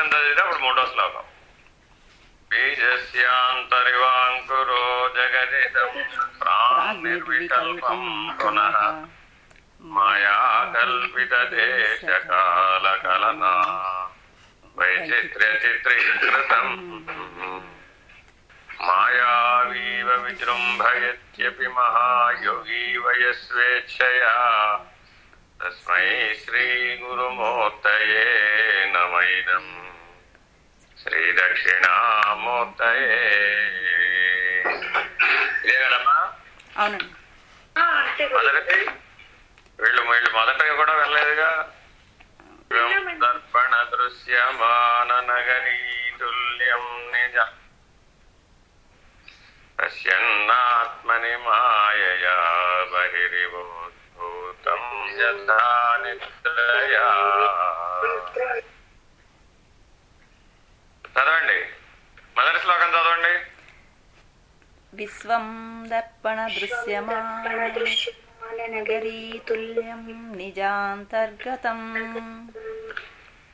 శ్లోకం చదివితే అప్పుడు మూడో శ్లోకం. బీజస్యాంతరివాంకురో జగదిదం ప్రాణిర్వికల్పం పునః మాయా కల్పిత దేశ కాల కలనా వైచిత్ర్య చిత్రీకృతం మాయావీవ విజృంభయత్యపి మహాయోగీ వయస్వేచ్ఛయా. తస్మై శ్రీగురుమూర్తయే నమైనం నమైదం శ్రీ దక్షిణామూర్తయే ఇదే కదమ్మా? అవునండి. వీళ్ళు వీళ్ళు మొదటగా కూడా వెళ్ళలేదుగా. దర్పణ దృశ్యమాన నగరీ తుల్యం నిజ. పశ్యన్నాత్మని మాయయా బహిరివోద్భూతం యథా నిద్రయా. చదవండి. మొదటి శ్లోకం చదవండి. విశ్వం దర్పణ దృశ్యమానగరీతుల్యం నిజాంతర్గతం.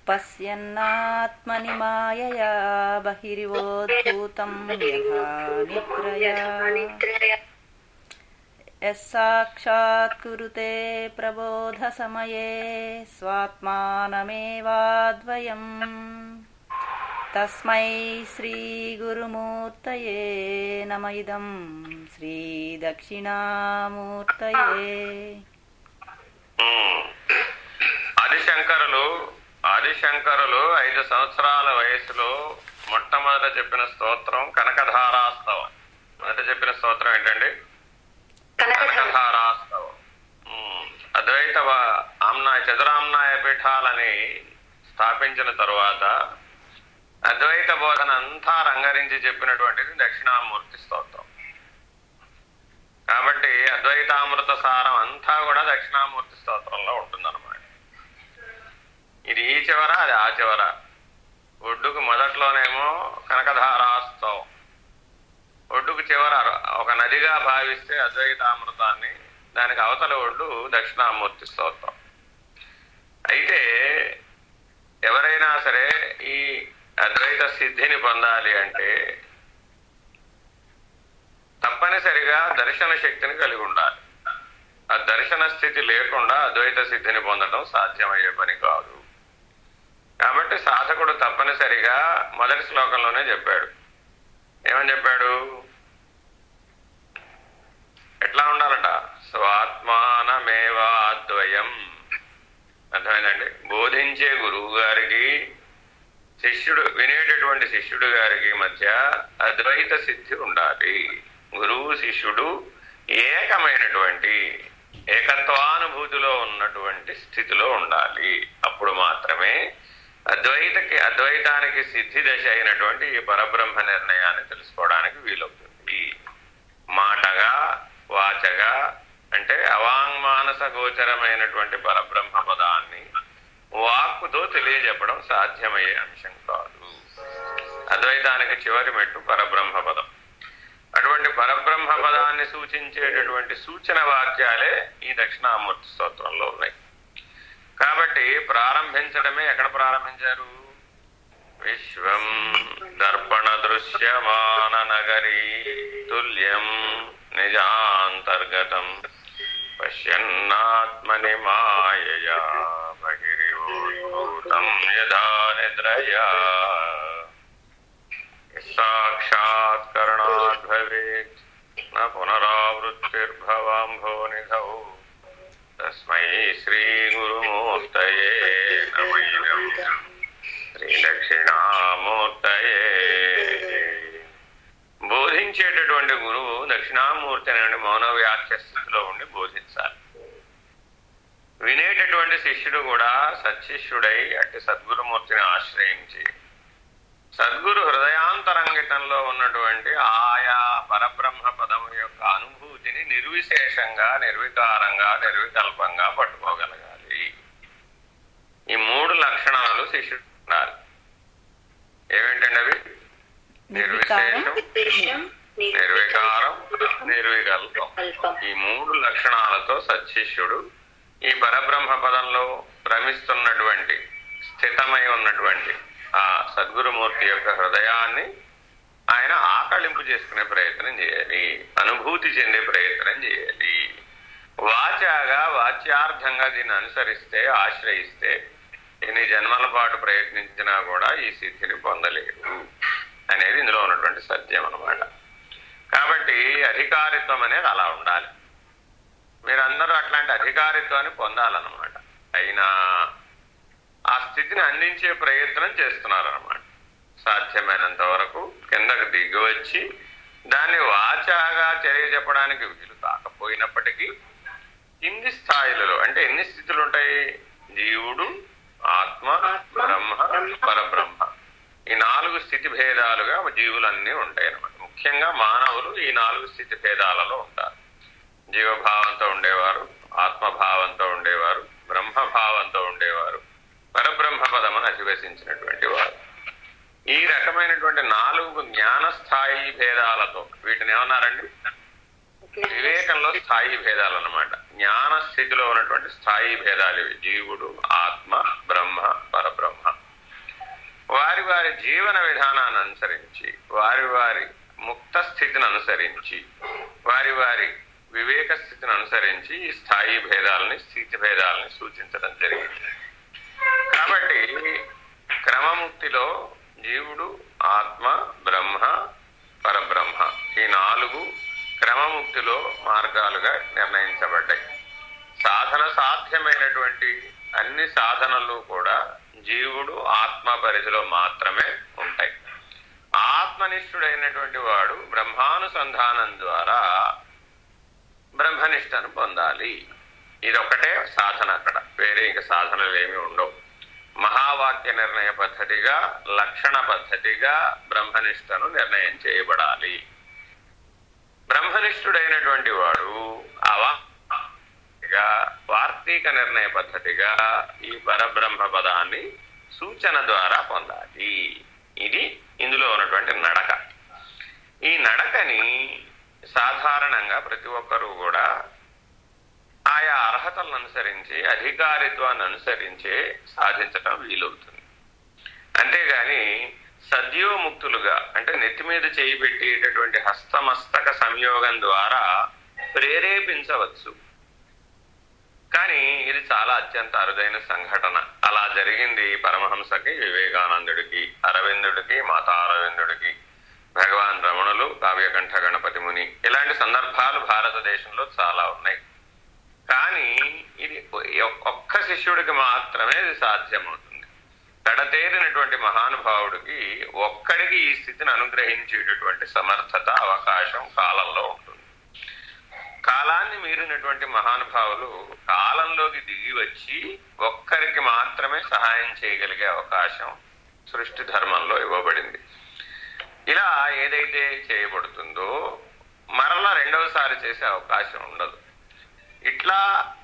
పశ్యన్నాత్మని మాయయా బహిరివోద్భూతం యథా నిద్రయా. యస్సాక్షాత్కురుతే ప్రబోధసమయే స్వాత్మానమేవాద్వయం. తస్మై శ్రీగురుమూర్తయే నమ ఇదం శ్రీదక్షిణామూర్తయే ఆదిశంకరులు ఆదిశంకరులు ఐదు సంవత్సరాల వయసులో మొట్టమొదట చెప్పిన స్తోత్రం కనకధారాస్తవం. మొదట చెప్పిన స్తోత్రం ఏంటండి? కనకధార కనకధారాస్తవం అద్వైత ఆమ్నాయ చతురామ్నాయ పీఠాలని స్థాపించిన తరువాత అద్వైత బోధన అంతా రంగరించి చెప్పినటువంటిది దక్షిణామూర్తి స్తోత్రం. కాబట్టి అద్వైతామృత సారం అంతా కూడా దక్షిణామూర్తి స్తోత్రంలో ఉంటుందన్నమాట. ఇది ఈ చివర అది ఆ చివర. ఒడ్డుకు మొదట్లోనేమో కనకధారాస్తవం. ఒడ్డుకు చివర ఒక నదిగా భావిస్తే అద్వైతామృతాన్ని దానికి అవతల ఒడ్డు దక్షిణామూర్తి స్తోత్రం. అయితే ఎవరైనా సరే ఈ అద్వైత సిద్ధిని పొందాలి అంటే తప్పనిసరిగా దర్శన శక్తిని కలిగి ఉండాలి. ఆ దర్శన స్థితి లేకుండా అద్వైత సిద్ధిని పొందడం సాధ్యమయ్యే పని కాదు. కాబట్టి సాధకుడు తప్పనిసరిగా మొదటి శ్లోకంలోనే చెప్పాడు. ఏమని చెప్పాడు? ఎట్లా ఉండాలట? స్వాత్మానమేవాద్వయం. అర్థమైందండి? బోధించే గురువు గారికి శిష్యుడు వినేటటువంటి శిష్యుడు గారికి మధ్య అద్వైత సిద్ధి ఉండాలి. గురువు శిష్యుడు ఏకమైనటువంటి ఏకత్వానుభూతిలో ఉన్నటువంటి స్థితిలో ఉండాలి. అప్పుడు మాత్రమే అద్వైతకి అద్వైతానికి సిద్ధి దశ అయినటువంటి ఈ పరబ్రహ్మ నిర్ణయాన్ని తెలుసుకోవడానికి వీలవుతుంది. మాటగా వాచగా అంటే అవాంగ్మానస గోచరమైనటువంటి పరబ్రహ్మ పదార్థం వాక్కుతో తెలియజెప్పడం సాధ్యమయ్యే అంశం కాదు. అద్వైతానికి చివరి మెట్టు పరబ్రహ్మ పదం. అటువంటి పరబ్రహ్మ పదాన్ని సూచించేటటువంటి సూచన వాక్యాలే ఈ దక్షిణామూర్తి స్తోత్రంలో ఉన్నాయి. కాబట్టి ప్రారంభించడమే ఎక్కడ ప్రారంభించారు? విశ్వం దర్పణ దృశ్యమాన నగరీ తుల్యం నిజాంతర్గతం పశ్యన్నాత్మని మాయయా. బహిరివోద్భూతం యథా నిద్రయా సాక్షాత్కరణాద్ భవేత్ న పునరావృత్తిర్భవాంభో నిధౌ తస్మై శ్రీ గురుమూర్తయే నమైనం శ్రీ దక్షిణామూర్తయే బోధించేటటువంటి గురువు దక్షిణామూర్తి అనే మౌన వ్యాఖ్య స్థితిలో ఉండి బోధించాలి. వినేటటువంటి శిష్యుడు కూడా సత్శిష్యుడై అట్టి సద్గురుమూర్తిని ఆశ్రయించి సద్గురు హృదయాంతరంగితంలో ఉన్నటువంటి ఆయా పరబ్రహ్మ పదము యొక్క అనుభూతిని నిర్విశేషంగా నిర్వికారంగా నిర్వికల్పంగా పట్టుకోగలగాలి. ఈ మూడు లక్షణాలు శిష్యుడు ఉండాలి. ఏమేంటండి అవి? నిర్విశేషం నిర్వికారం నిర్వికల్పం. ఈ మూడు లక్షణాలతో సత్శిష్యుడు ఈ పరబ్రహ్మ పదంలో భ్రమిస్తున్నటువంటి స్థితమై ఉన్నటువంటి ఆ సద్గురుమూర్తి యొక్క హృదయాన్ని ఆయన ఆకళింపు చేసుకునే ప్రయత్నం చేయాలి అనుభూతి చెందే ప్రయత్నం చేయాలి. వాచాగా వాచ్యార్థంగా దీన్ని అనుసరిస్తే ఆశ్రయిస్తే ఎన్ని జన్మల పాటు ప్రయత్నించినా కూడా ఈ స్థితిని పొందలేరు అనేది ఇందులో ఉన్నటువంటి సత్యం అనమాట కాబట్టి అధికారిత్వం అనేది అలా ఉండాలి. మీరందరూ అట్లాంటి అధికారిత్వాన్ని పొందాలన్నమాట. అయినా ఆ స్థితిని అందించే ప్రయత్నం చేస్తున్నారన్నమాట. సాధ్యమైనంత వరకు కిందకు దిగి వచ్చి దాన్ని వాచాగా తెలియజెప్పడానికి వీలు కాకపోయినప్పటికీ కింది స్థాయిలలో అంటే ఎన్ని స్థితులు ఉంటాయి జీవుడు ఆత్మ బ్రహ్మ పరబ్రహ్మ. ఈ నాలుగు స్థితి భేదాలుగా జీవులన్నీ ఉంటాయి అన్నమాట ముఖ్యంగా మానవులు ఈ నాలుగు స్థితి భేదాలలో ఉంటారు. జీవభావంతో ఉండేవారు ఆత్మభావంతో ఉండేవారు బ్రహ్మభావంతో ఉండేవారు పరబ్రహ్మ పదమును అధివసించినటువంటి వారు. ఈ రకమైనటువంటి నాలుగు జ్ఞాన స్థాయి భేదాలతో వీటిని ఏమన్నారండి? వివేకంలో స్థాయి భేదాలు అన్నమాట జ్ఞాన స్థితిలో ఉన్నటువంటి స్థాయి భేదాలు ఇవి. జీవుడు ఆత్మ బ్రహ్మ పరబ్రహ్మ. వారి వారి జీవన విధానాన్ని అనుసరించి వారి వారి ముక్త స్థితిని అనుసరించి వారి వారి అనుసరించి ఈ స్థాయి భేదాలని స్థితి భేదాలని సూచించడం జరిగింది. కాబట్టి క్రమముక్తిలో జీవుడు ఆత్మ బ్రహ్మ పరబ్రహ్మ ఈ నాలుగు క్రమముక్తిలో మార్గాలుగా నిర్ణయించబడ్డాయి. సాధన సాధ్యమైనటువంటి అన్ని సాధనలు కూడా జీవుడు ఆత్మ పరిధిలో మాత్రమే ఉంటాయి. ఆత్మనిష్ఠుడైనటువంటి వాడు బ్రహ్మానుసంధానం ద్వారా బ్రహ్మనిష్టను పొందాలి. ఇదొకటే సాధన అక్కడ. వేరే ఇంక సాధనలు ఏమి ఉండవు. మహావాక్య నిర్ణయ పద్ధతిగా లక్షణ పద్ధతిగా బ్రహ్మనిష్టను నిర్ణయం చేయబడాలి. బ్రహ్మనిష్ఠుడైనటువంటి వాడు అవా వార్తీక నిర్ణయ పద్ధతిగా ఈ పరబ్రహ్మ పదాన్ని సూచన ద్వారా పొందాలి. ఇది ఇందులో ఉన్నటువంటి నడక. ఈ నడకని సాధారణంగా ప్రతి ఒక్కరూ కూడా ఆయా అర్హతలను అనుసరించి అధికారిత్వాన్ని అనుసరించే సాధించటం వీలవుతుంది. అంతేగాని సద్యోముక్తులుగా అంటే నెత్తి మీద చేయి పెట్టేటటువంటి హస్తమస్తక సంయోగం ద్వారా ప్రేరేపించవచ్చు. కానీ ఇది చాలా అత్యంత అరుదైన సంఘటన. అలా జరిగింది పరమహంసకి వివేకానందుడికి అరవిందుడికి మాతా అరవిందుడికి. భగవాన్ రమణులు కావ్యకంఠ గణపతి ముని ఇలాంటి సందర్భాలు భారతదేశంలో చాలా ఉన్నాయి. కానీ ఇది ఒక్క శిష్యుడికి మాత్రమే ఇది సాధ్యమవుతుంది. కడతేరినటువంటి మహానుభావుడికి ఒక్కడికి ఈ స్థితిని అనుగ్రహించేటటువంటి సమర్థత అవకాశం కాలంలో ఉంటుంది. కాలాన్ని మీరినటువంటి మహానుభావులు కాలంలోకి దిగి వచ్చి ఒక్కరికి మాత్రమే సహాయం చేయగలిగే అవకాశం సృష్టి ధర్మంలో ఇవ్వబడింది. ఇలా ఏదైతే చేయబడుతుందో మరలా రెండవసారి చేసే అవకాశం ఉండదు. ఇట్లా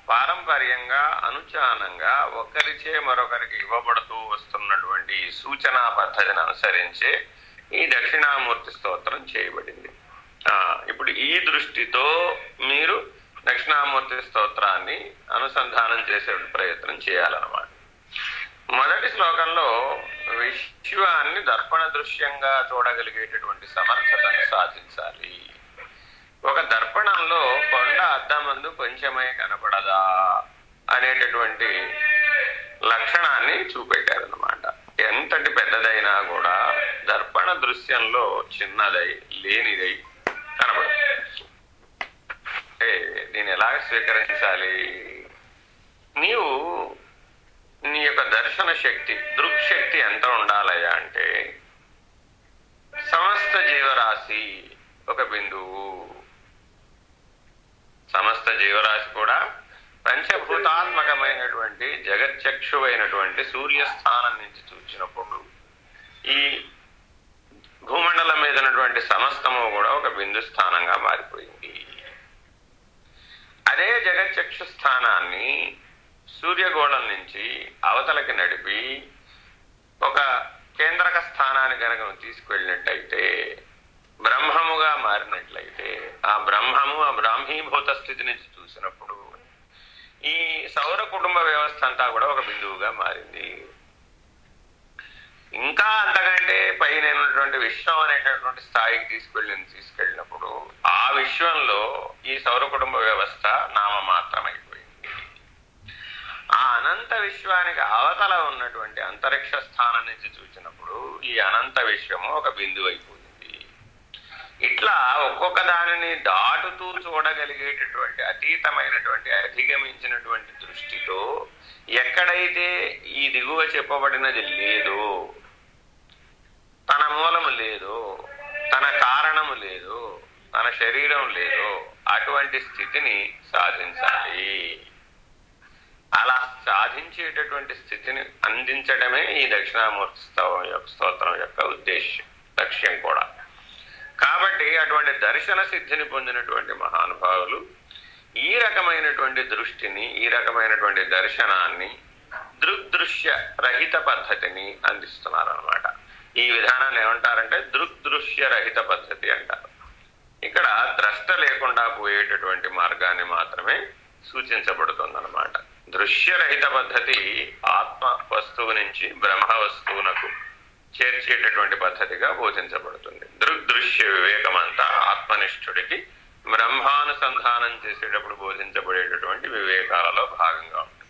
పారంపర్యంగా అనుచానంగా ఒకరిచే మరొకరికి ఇవ్వబడుతూ వస్తున్నటువంటి సూచనా పద్ధతిని అనుసరించే ఈ దక్షిణామూర్తి స్తోత్రం చేయబడింది. ఇప్పుడు ఈ దృష్టితో మీరు దక్షిణామూర్తి స్తోత్రాన్ని అనుసంధానం చేసే ప్రయత్నం చేయాలన్నమాట. మొదటి శ్లోకంలో విశ్వాన్ని దర్పణ దృశ్యంగా చూడగలిగేటటువంటి సమర్థతను సాధించాలి. ఒక దర్పణంలో కొండ అద్దమందు కొంచెమై కనపడదా అనేటటువంటి లక్షణాన్ని చూపెట్టారనమాట ఎంతటి పెద్దదైనా కూడా దర్పణ దృశ్యంలో చిన్నదై లేనిదై కనపడదు. అంటే దీన్ని ఎలా స్వీకరించాలి? నీవు నీ యొక్క దర్శన శక్తి దృక్శక్తి ఎంత ఉండాలయ్యా అంటే సమస్త జీవరాశి ఒక బిందువు. సమస్త జీవరాశి కూడా పంచభూతాత్మకమైనటువంటి జగచ్చక్షువైనటువంటి సూర్యస్థానం నుంచి చూసినప్పుడు ఈ భూమండలం మీద ఉన్నటువంటి సమస్తము కూడా ఒక బిందు స్థానంగా మారిపోయింది. అదే జగచ్చక్షు స్థానాన్ని సూర్యగోళం నుంచి అవతలకి నడిపి ఒక కేంద్రక స్థానాన్ని కనుక తీసుకువెళ్ళినట్టయితే బ్రహ్మముగా మారినట్లయితే ఆ బ్రహ్మము ఆ బ్రాహ్మీభూత స్థితి నుంచి చూసినప్పుడు ఈ సౌర కుటుంబ వ్యవస్థ అంతా కూడా ఒక బిందువుగా మారింది. ఇంకా అంతకంటే పైన విశ్వం అనేటటువంటి స్థాయికి తీసుకెళ్ళి తీసుకెళ్ళినప్పుడు ఆ విశ్వంలో ఈ సౌర కుటుంబ వ్యవస్థ నామమాత్రమైపోయింది. ఆ అనంత విశ్వానికి అవతల ఉన్నటువంటి అంతరిక్ష స్థానం నుంచి చూసినప్పుడు ఈ అనంత విశ్వము ఒక బిందువు అయిపోయింది ఇట్లా ఒక్కొక్క దానిని దాటుతూ చూడగలిగేటటువంటి అతీతమైనటువంటి అధిగమించినటువంటి దృష్టితో ఎక్కడైతే ఈ దిగువ చెప్పబడినది లేదు తన మూలము లేదు తన కారణము లేదు తన శరీరం లేదు అటువంటి స్థితిని సాధించాలి. అలా సాధించేటటువంటి స్థితిని అందించడమే ఈ దక్షిణామూర్తి స్తవం యొక్క స్తోత్రం యొక్క ఉద్దేశ్యం లక్ష్యం కూడా. కాబట్టి అటువంటి దర్శన సిద్ధిని పొందినటువంటి మహానుభావులు ఈ రకమైనటువంటి దృష్టిని ఈ రకమైనటువంటి దర్శనాన్ని దృగ్దృశ్య రహిత పద్ధతిని అందిస్తున్నారనమాట ఈ విధానాన్ని ఏమంటారంటే దృగ్దృశ్య రహిత పద్ధతి అంటారు. ఇక్కడ ద్రష్ట లేకుండా పోయేటటువంటి మార్గాన్ని మాత్రమే సూచించబడుతుందన్నమాట. దృశ్యరహిత పద్ధతి ఆత్మ వస్తువు నుంచి బ్రహ్మ వస్తువునకు చేర్చేటటువంటి పద్ధతిగా బోధించబడుతుంది. దృగ్దృశ్య వివేకం అంతా ఆత్మనిష్ఠుడికి బ్రహ్మానుసంధానం చేసేటప్పుడు బోధించబడేటటువంటి వివేకాలలో భాగంగా ఉంటుంది.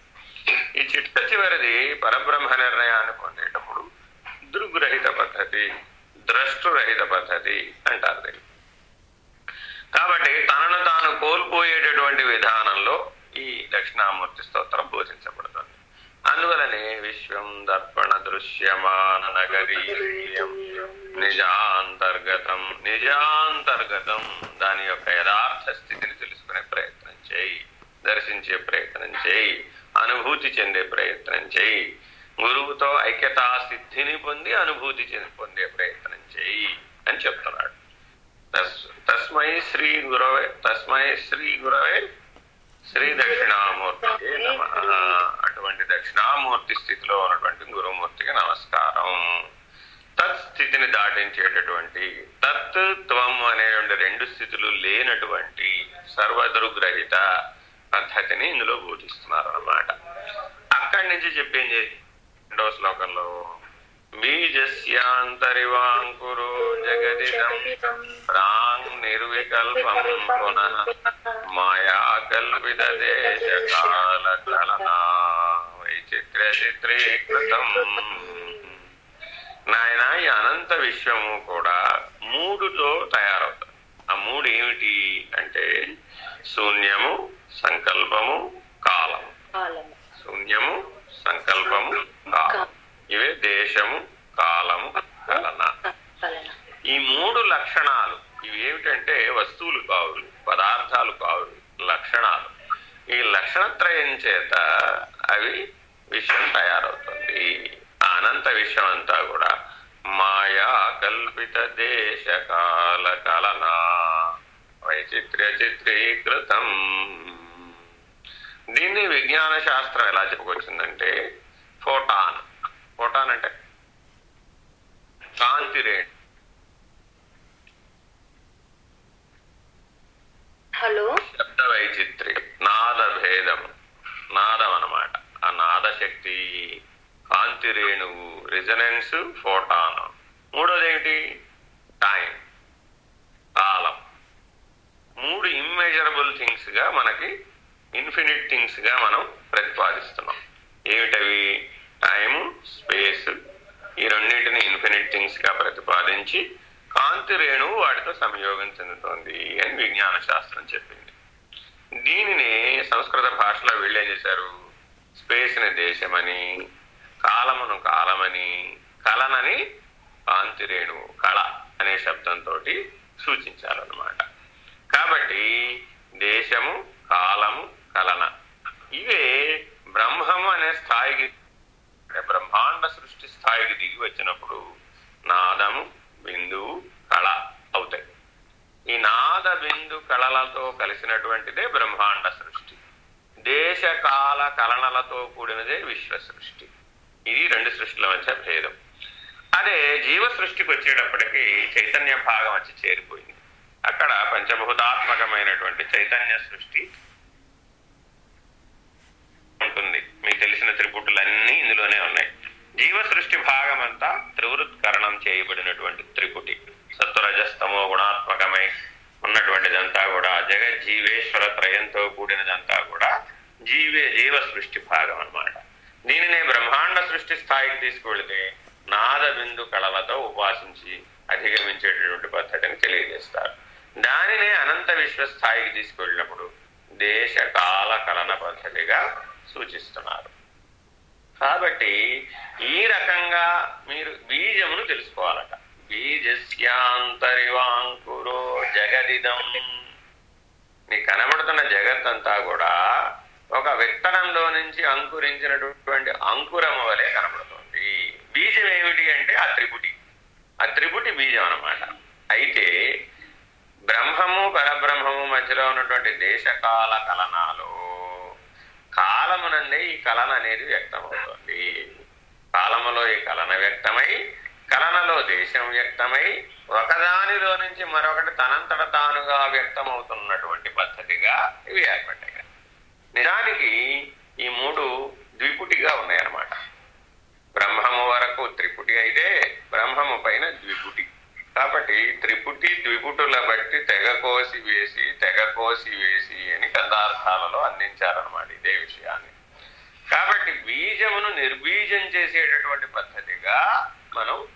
ఈ చిట్ట చివరిది పరబ్రహ్మ నిర్ణయాన్ని పొందేటప్పుడు దృగ్రహిత పద్ధతి ద్రష్టురహిత పద్ధతి అంటారు కాబట్టి తనను తాను కోల్పోయేటటువంటి విధానంలో ఈ దక్షిణామూర్తి స్తోత్రం బోధించబడుతుంది. అందువలనే విశ్వం దర్పణ దృశ్యమాన నగరీయం నిజాంతర్గతం నిజాంతర్గతం. దాని యొక్క యథార్థ స్థితిని తెలుసుకునే ప్రయత్నం చేయి దర్శించే ప్రయత్నం చేయి అనుభూతి చెందే ప్రయత్నం చేయి. గురువుతో ఐక్యతా సిద్ధిని పొంది అనుభూతి చెంది పొందే ప్రయత్నం చేయి అని చెప్తున్నాడు. తస్మై శ్రీ గురవే తస్మై శ్రీ గురవే శ్రీ దక్షిణామూర్తి అటువంటి దక్షిణామూర్తి స్థితిలో ఉన్నటువంటి గురుమూర్తికి నమస్కారం. తత్ స్థితిని దాటించేటటువంటి తత్ త్వం అనేటువంటి రెండు స్థితులు లేనటువంటి సర్వదృగ్రహిత పద్ధతిని ఇందులో బోధిస్తున్నారు అన్నమాట. అక్కడి నుంచి చెప్పేం చేసి రెండవ శ్లోకంలో. బీజస్యాంతరివాంకురో జగదిదం ప్రాంగ్ నిర్వికల్పం పునః మాయా కల్పిత దేశ కాల కలనా వైచిత్ర్య చిత్రీకృతం నాయన ఈ అనంత విశ్వము కూడా మూడుతో తయారవుతుంది ఆ మూడు ఏమిటి అంటే శూన్యము సంకల్పము కాలము. శూన్యము సంకల్పము కాలం ఇవే దేశము కాలము కలన. ఈ మూడు లక్షణాలు ఇవి ఏమిటంటే వస్తువులు కావు పదార్థాలు కావు లక్షణాలు. ఈ లక్షణత్రయం చేత అవి విషయం తయారవుతుంది. అనంత విషయం అంతా కూడా మాయా కల్పిత దేశ కాల కలనా. వైచిత్ర్య చిత్రీకృతం. దీన్ని విజ్ఞాన శాస్త్రం ఎలా చెప్పుకొచ్చిందంటే ఫోటాన్. ఫోటాన్ అంటే కాంతి రేణు. హలో. శబ్ద వైచిత్రి నాద భేదం నాదం అన్నమాట ఆ నాద శక్తి కాంతి రేణువు రిజనెన్స్ ఫోటాన్. మూడోది ఏమిటి టైం. కాలం. మూడు ఇమ్మెజరబుల్ థింగ్స్గా మనకి ఇన్ఫినిట్ థింగ్స్గా మనం ప్రతిపాదిస్తున్నాం. ఏమిటవి? టైము స్పేస్ ఈ రెండింటిని ఇన్ఫినిట్ థింగ్స్గా ప్రతిపాదించి కాంతి రేణువు వాటితో సంయోగం చెందుతోంది అని విజ్ఞాన శాస్త్రం చెప్పింది. దీనిని సంస్కృత భాషలో వీళ్ళు ఏం చేశారు? స్పేస్ని దేశమని కాలమును కాలమని కలనని కాంతి రేణువు కళ అనే శబ్దంతో సూచించారనమాట కాబట్టి దేశము కాలము కలన ఇవే బ్రహ్మము అనే స్థాయికి అంటే బ్రహ్మాండ సృష్టి స్థాయికి దిగి వచ్చినప్పుడు నాదము బిందువు కళ అవుతాయి. ఈ నాద బిందు కళలతో కలిసినటువంటిదే బ్రహ్మాండ సృష్టి. దేశకాల కలనలతో కూడినదే విశ్వ సృష్టి. ఇది రెండు సృష్టిల మధ్య భేదం. అదే జీవ సృష్టికి వచ్చేటప్పటికి చైతన్య భాగం వచ్చి చేరిపోయింది. అక్కడ పంచభూతాత్మకమైనటువంటి చైతన్య సృష్టి ఉంటుంది. మీకు తెలిసిన త్రిపుటులన్నీ ఇందులోనే ఉన్నాయి. జీవ సృష్టి భాగమంతా త్రివృత్కరణం చేయబడినటువంటి త్రిపుటి సత్వరజస్తమో గుణాత్మకమై ఉన్నటువంటిదంతా కూడా జగజ్జీవేశ్వర త్రయంతో కూడినదంతా కూడా జీవే జీవ సృష్టి భాగం అన్నమాట దీనినే బ్రహ్మాండ సృష్టి స్థాయికి తీసుకువెళితే నాద బిందు కళలతో ఉపాసించి అధిగమించేటటువంటి పద్ధతిని తెలియజేస్తారు. దానినే అనంత విశ్వ స్థాయికి తీసుకువెళ్ళినప్పుడు దేశ కాల కలన పద్ధతిగా సూచిస్తున్నారు. కాబట్టి ఈ రకంగా మీరు బీజమును తెలుసుకోవాలట. బీజస్యాంతరివాంకురో జగదిదం. నీకు కనబడుతున్న జగత్తంతా కూడా ఒక విత్తనంలో నుంచి అంకురించినటువంటి అంకురము వలె కనబడుతుంది. బీజం ఏమిటి అంటే ఆ త్రిపుటి. ఆ త్రిపుటి బీజం అన్నమాట. అయితే బ్రహ్మము పరబ్రహ్మము మధ్యలో ఉన్నటువంటి దేశకాల కలనాలు కాలమునందే ఈ కలన అనేది వ్యక్తమవుతుంది. కాలములో ఈ కలన వ్యక్తమై కలనలో దేశం వ్యక్తమై ఒకదానిలో నుంచి మరొకటి తనంతట తానుగా వ్యక్తమవుతున్నటువంటి పద్ధతిగా ఇవి ఏర్పడ్డాయి. నిజానికి ఈ మూడు ద్విపుటిగా ఉన్నాయన్నమాట. బ్రహ్మము వరకు త్రిపుటి అయితే బ్రహ్మము పైన ద్విపుటి. కాబట్టి త్రిపుటి ద్విపుటుల బట్టి తెగ కోసి వేసి తెగ కోసి వేసి అని కందార్థాలలో అందించారనమాట ఇదే విషయాన్ని. కాబట్టి బీజమును నిర్బీజం చేసేటటువంటి పద్ధతిగా మనం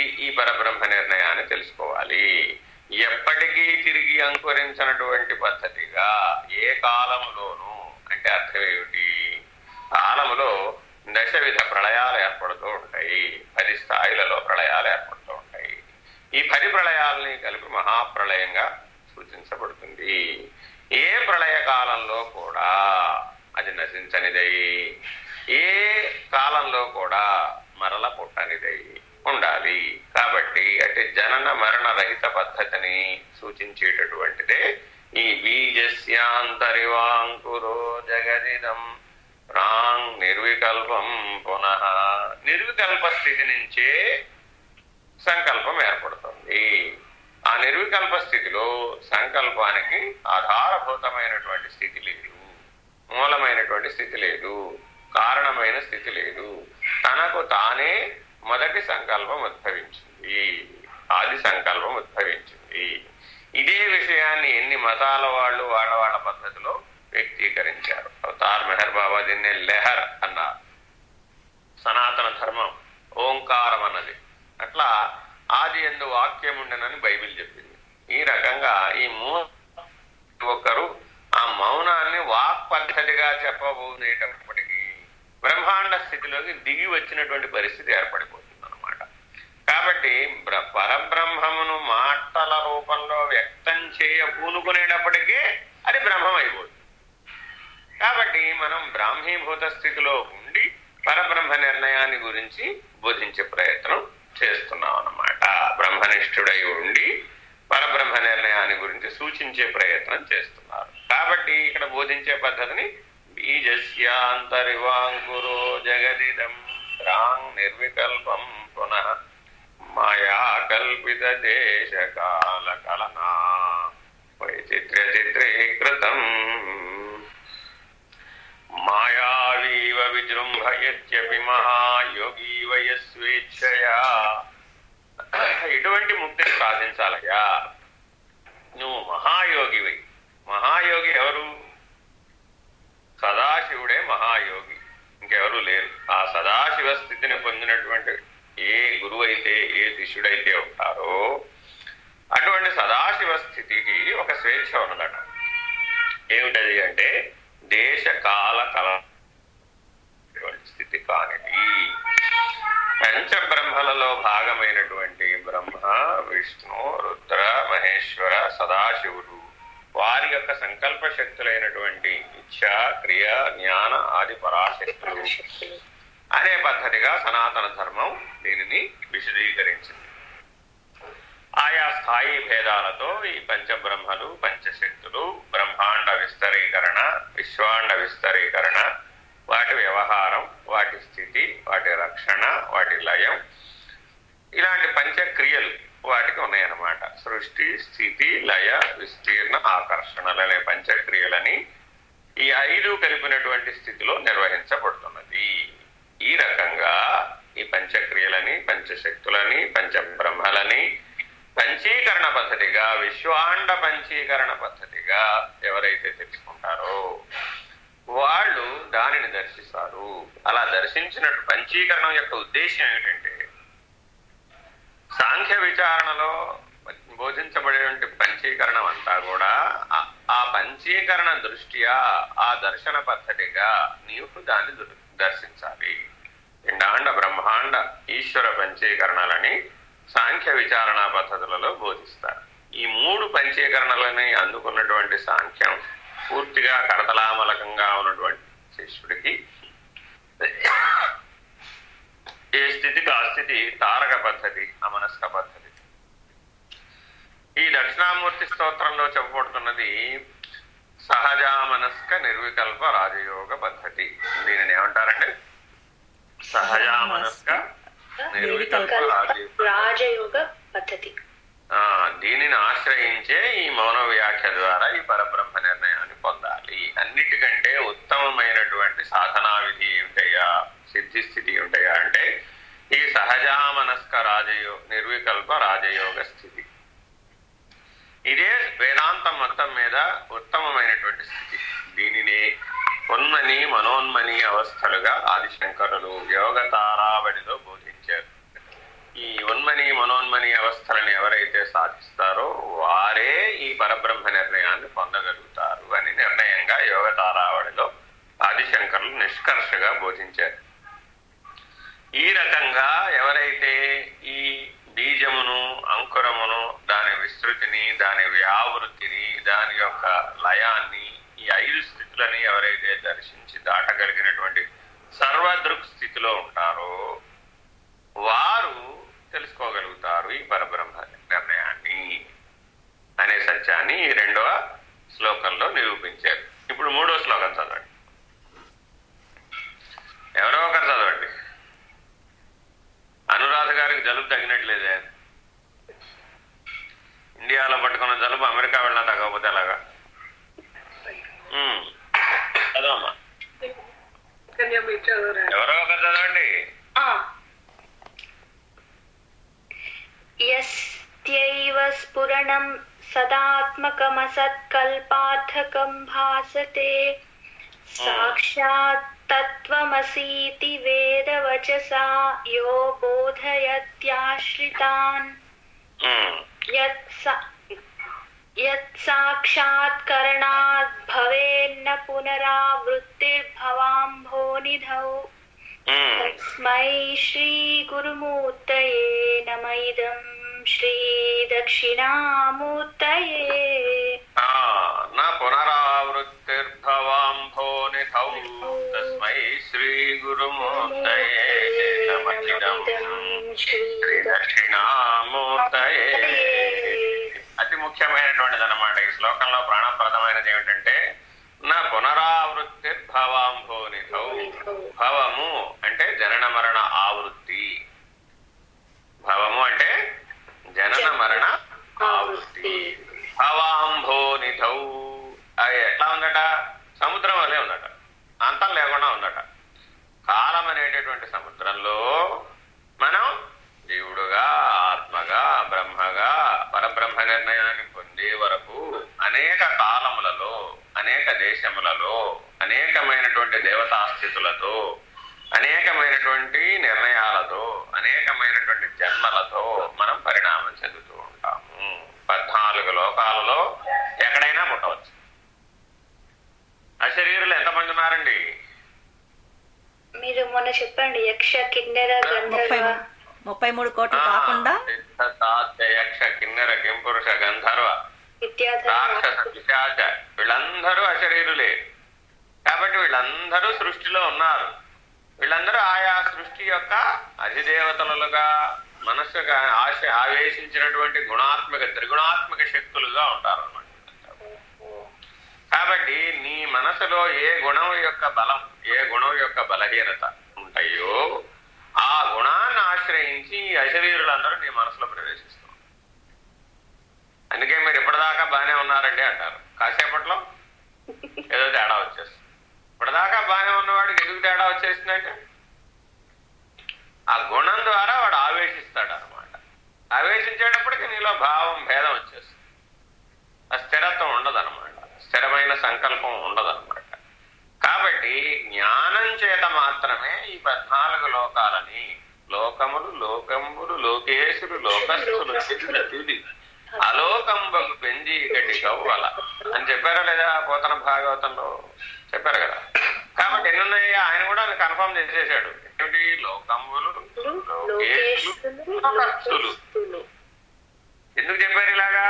ఈ పరబ్రహ్మ నిర్ణయాన్ని తెలుసుకోవాలి. ఎప్పటికీ తిరిగి అంకురించినటువంటి పద్ధతిగా ఏ కాలములోనూ అంటే అర్థం ఏమిటి? కాలములో దశవిధ ప్రళయాలు ఏర్పడుతూ ఉంటాయి. పది స్థాయిలలో ప్రళయాలు ఏర్పడుతూ ఈ పరిప్రళయాల్ని కలిపి మహాప్రళయంగా సూచించబడుతుంది. ఏ ప్రళయ కాలంలో కూడా అది నశించనిదై. ఏ కాలంలో కూడా మరల పుట్టనిదై ఉండాలి. కాబట్టి అంటే జనన మరణ రహిత పద్ధతిని సూచించేటటువంటిదే ఈ బీజస్యాంతరివాంకురో జగదిదం రాంగ్ నిర్వికల్పం పునః. నిర్వికల్ప స్థితి నుంచే సంకల్పం ఏర్పడుతుంది. ఆ నిర్వికల్ప స్థితిలో సంకల్పానికి ఆధారభూతమైనటువంటి స్థితి లేదు. మూలమైనటువంటి స్థితి లేదు. కారణమైన స్థితి లేదు. తనకు తానే మొదటి సంకల్పం ఉద్భవించింది. ఆది సంకల్పం ఉద్భవించింది. ఇదే విషయాన్ని ఎన్ని మతాల వాళ్ళు వాళ్ళ వాళ్ళ పద్ధతిలో వ్యక్తీకరించారు. అవతార్ మెహర్ బాబా దీన్నే లెహర్ అన్నారు. సనాతన ధర్మం ఓంకారం అన్నది. అట్లా ఆది ఎందు వాక్యం ఉండనని బైబిల్ చెప్పింది. ఈ రకంగా ఈ మూ ఒకరు ఆ మౌనాన్ని వాక్ పద్ధతిగా చెప్పబోనేటప్పటికీ బ్రహ్మాండ స్థితిలోకి దిగి వచ్చినటువంటి పరిస్థితి ఏర్పడిపోతుంది అనమాట కాబట్టి పరబ్రహ్మమును మాటల రూపంలో వ్యక్తం చేయ పూనుకునేటప్పటికీ అది బ్రహ్మం అయిపోతుంది కాబట్టి మనం బ్రాహ్మీభూత స్థితిలో ఉండి పరబ్రహ్మ నిర్ణయాన్ని గురించి బోధించే ప్రయత్నం చేస్తున్నాం అన్నమాట బ్రహ్మనిష్ఠుడై ఉండి పరబ్రహ్మ నిర్ణయాన్ని గురించి సూచించే ప్రయత్నం చేస్తున్నారు. కాబట్టి ఇక్కడ బోధించే పద్ధతిని బీజస్యాంతరివాంకురో జగదిదం రాంగ్ నిర్వికల్పం పునః మాయా కల్పిత దేశ కాల కలనా వైచిత్ర్య చిత్రీకృతం మాయావీవ విజృంభయత్యపి మహాయోగీ వయస్వేచ్ఛయా. ఎటువంటి ముక్తిని సాధించాలయ్యా. నువ్వు మహాయోగివి మహాయోగి ఎవరు? సదాశివుడే మహాయోగి. ఇంకెవరు లేరు. ఆ సదాశివ స్థితిని పొందినటువంటి ఏ గురువు అయితే ఏ శిష్యుడైతే ఉంటారో అటువంటి సదాశివ స్థితికి ఒక స్వేచ్ఛ ఉన్నదట. ఏమిటది అంటే దేశ కాల కల ఇటువంటి స్థితి కానిది. పంచబ్రహ్మలలో భాగమైనటువంటి బ్రహ్మ విష్ణు రుద్ర మహేశ్వర సదాశివుడు. వారి యొక్క సంకల్ప శక్తులైనటువంటి ఇచ్ఛ క్రియ జ్ఞాన ఆది పరాశక్తులు. అనే పద్ధతిగా సనాతన ధర్మం దీనిని విశదీకరించింది. ఆయా స్థాయి భేదాలతో ఈ పంచబ్రహ్మలు పంచశక్తులు బ్రహ్మాండ విస్తరీకరణ విశ్వాండ విస్తరీకరణ వాటి వ్యవహారం వాటి స్థితి వాటి రక్షణ వాటి లయం. ఇలాంటి పంచక్రియలు వాటికి ఉన్నాయన్నమాట. సృష్టి స్థితి లయ విస్తీర్ణ ఆకర్షణలు అనే పంచక్రియలని ఈ ఐదు కలిపినటువంటి స్థితిలో నిర్వహించబడుతున్నది. ఈ రకంగా ఈ పంచక్రియలని పంచశక్తులని పంచబ్రహ్మలని పంచీకరణ పద్ధతిగా విశ్వాండ పంచీకరణ పద్ధతిగా ఎవరైతే తెలుసుకుంటారో వాళ్ళు దానిని దర్శిస్తారు. అలా దర్శించినట్టు పంచీకరణం యొక్క ఉద్దేశం ఏమిటంటే సాంఖ్య విచారణలో బోధించబడేటువంటి పంచీకరణం అంతా కూడా ఆ- పంచీకరణ దృష్ట్యా ఆ దర్శన పద్ధతిగా నీవు దాన్ని దర్శించాలి. పిండాండ బ్రహ్మాండ ఈశ్వర పంచీకరణలని సాంఖ్య విచారణ పద్ధతులలో బోధిస్తారు. ఈ మూడు పంచీకరణలని అందుకున్నటువంటి సాంఖ్యం పూర్తిగా కడతలామలకంగా ఉన్నటువంటి శిష్యుడికి ఏ స్థితికి ఆ స్థితి తారక పద్ధతి అమనస్క పద్ధతి. ఈ దక్షిణామూర్తి స్తోత్రంలో చెప్పబడుతున్నది సహజామనస్క నిర్వికల్ప రాజయోగ పద్ధతి. దీనిని ఏమంటారండి? సహజామనస్క నిర్వికల్ప రాజయోగ పద్ధతి. ఆ, దీనిని ఆశ్రయించే ఈ మౌన వ్యాఖ్య ద్వారా ఈ పరబ్రహ్మ పొందాలి అన్నిటికంటే ఉత్తమమైనటువంటి సాధనా విధి ఏమిటయ్యా? సిద్ధి స్థితి ఏమిటయ్యా అంటే ఈ సహజామనస్క రాజయో నిర్వికల్ప రాజయోగ స్థితి. ఇదే వేదాంతం మొత్తం మీద ఉత్తమమైనటువంటి స్థితి. దీనిని ఉన్మని మనోన్మని అవస్థలుగా ఆదిశంకరులు యోగ తారావళిలో బోధి ఈ ఉన్మని మనోన్మని అవస్థలను ఎవరైతే సాధిస్తారో వారే ఈ పరబ్రహ్మ నిర్ణయాన్ని పొందగలుగుతారు అని నిర్ణయంగా యోగ తారావళిలో ఆదిశంకరులు నిష్కర్షగా బోధించారు. ఈ రకంగా ఎవరైతే ఈ బీజమును అంకురమును దాని విస్తృతిని దాని వ్యావృత్తిని దాని యొక్క లయాన్ని ఈ ఐదు స్థితులని ఎవరైతే దర్శించి దాటగలిగినటువంటి సర్వదృక్ స్థితిలో ఉంటారో వారు తెలుసుకోగలుగుతారు ఈ పరబ్రహ్మ నిర్ణయాన్ని అనే సత్యాన్ని ఈ రెండవ శ్లోకంలో నిరూపించారు. ఇప్పుడు మూడో శ్లోకం చదవండి. ఎవరో ఒకరు చదవండి. అనురాధ గారికి జలుబు తగినట్లేదే. ఇండియాలో పట్టుకున్న జలుబు అమెరికా వెళ్ళినా తగ్గకపోతే सदात्मकमसत्कल्पार्थकं भासते। साक्षात् तत्त्वमसीति वेदवचसा यो बोधयत्याश्रितान्। हम्म। यत् यत्साक्षात्करणात् भवेन्न पुनरावृत्तिर्भवाम्भोनिधौ। हम्म। तस्मै श्रीगुरुमूर्तये नम इदम्। श्रीदक्षिणामूर्तये ఆ, నా పునరావృత్తిర్భవాంభోనిధౌ తస్మై శ్రీ గురుమూర్తయే నమః శ్రీ దక్షిణామూర్తయే అతి ముఖ్యమైనటువంటిది అనమాట ఈ శ్లోకంలో ప్రాణప్రదమైనది ఏమిటంటే నా పునరావృత్తిర్భవాంభోనిధౌ భవము అంటే జనన మరణ ఆవృత్తి భవము అంటే జనన మరణ ఆవృత్తి. భవాంభోనిధౌ అది ఎట్లా ఉందట? సముద్రం వల్లే ఉందట. అంతం లేకుండా ఉందట. కాలం అనేటటువంటి సముద్రంలో మనం జీవుడుగా ఆత్మగా బ్రహ్మగా పరబ్రహ్మ నిర్ణయాన్ని పొందే వరకు అనేక కాలములలో అనేక దేశములలో అనేకమైనటువంటి దేవతా స్థితులతో అనేకమైనటువంటి నిర్ణయాలతో అనేకమైనటువంటి జన్మలతో మనం పరిణామం చెందుతూ ఉంటాము పద్నాలుగు లోకాలలో ఎక్కడైనా పుట్టవచ్చు. అశరీరులు ఎంతమంది ఉన్నారండి? మీరు మొన్న చెప్పండి యక్ష కిన్నెర ముప్పై గంధర్వ. ముప్పై మూడు కోట్లు కాకుండా? యక్ష కిన్నెర కింపురుష గంధర్వ విద్యాధర రాక్షస పిశాచ వీళ్ళందరూ అశరీరులే కాబట్టి వీళ్ళందరూ సృష్టిలో ఉన్నారు. వీళ్ళందరూ ఆయా సృష్టి యొక్క అధిదేవతలుగా మనస్సుగా ఆశ ఆవేశించినటువంటి గుణాత్మక త్రిగుణాత్మక శక్తులుగా ఉంటారు అన్నమాట కాబట్టి నీ మనసులో ఏ గుణం యొక్క బలం ఏ గుణం యొక్క బలహీనత ఉంటాయో ఆ గుణాన్ని ఆశ్రయించి అశరీరులందరూ నీ మనసులో ప్రవేశిస్తారు. అందుకే మీరు ఇప్పటిదాకా బాగానే ఉన్నారండి అంటారు. కాసేపట్లో ఏదో తేడా వచ్చేస్తుంది. ఇప్పటిదాకా బాగానే ఉన్నవాడికి ఎందుకు తేడా వచ్చేసిందంటే ఆ గుణం ద్వారా వాడు ఆవేశిస్తాడు అనమాట ఆవేశించేటప్పటికి నీలో భావం భేదం వచ్చేస్తుంది. ఆ స్థిరత్వం ఉండదనమాట. స్థిరమైన సంకల్పం ఉండదనమాట. కాబట్టి జ్ఞానం చేత మాత్రమే ఈ పద్నాలుగు లోకాలని లోకములు లోకంబులు లోకేశులు లోకస్తులు అలోకంబకు పెంచి ఇకటి గవ్వల అని చెప్పారా లేదా పోతన భాగవతంలో? చెప్పారు కదా. కాబట్టి ఎన్నున్నాయి? ఆయన కూడా కన్ఫర్మ్ చేసేసాడు. ఏమిటి లోకములు లోకేశులు. ఎందుకు చెప్పారు ఇలాగా?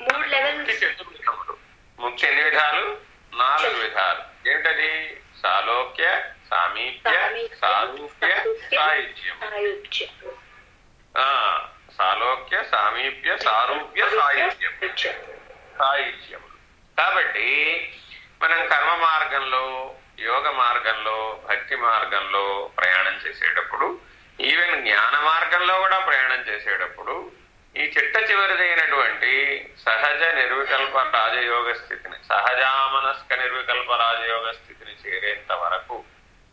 మూడు ముక్తి ఎన్ని విధాలు? నాలుగు విధాలు. ఏమిటది? సాలోక్య సామీప్య సారూప్య సాయుధ్యం సాయుధ్యం ఆ, సాలోక్య సామీప్య సారూప్య సాయుధ్యం సాయుధ్యములు కాబట్టి మనం కర్మ మార్గంలో యోగ మార్గంలో భక్తి మార్గంలో ప్రయాణం చేసేటప్పుడు ఈవెన్ జ్ఞాన మార్గంలో కూడా ప్రయాణం చేసేటప్పుడు ఈ చిట్ట చివరిదైనటువంటి సహజ నిర్వికల్ప రాజయోగ స్థితిని సహజామనస్క నిర్వికల్ప రాజయోగ స్థితిని చేరేంత వరకు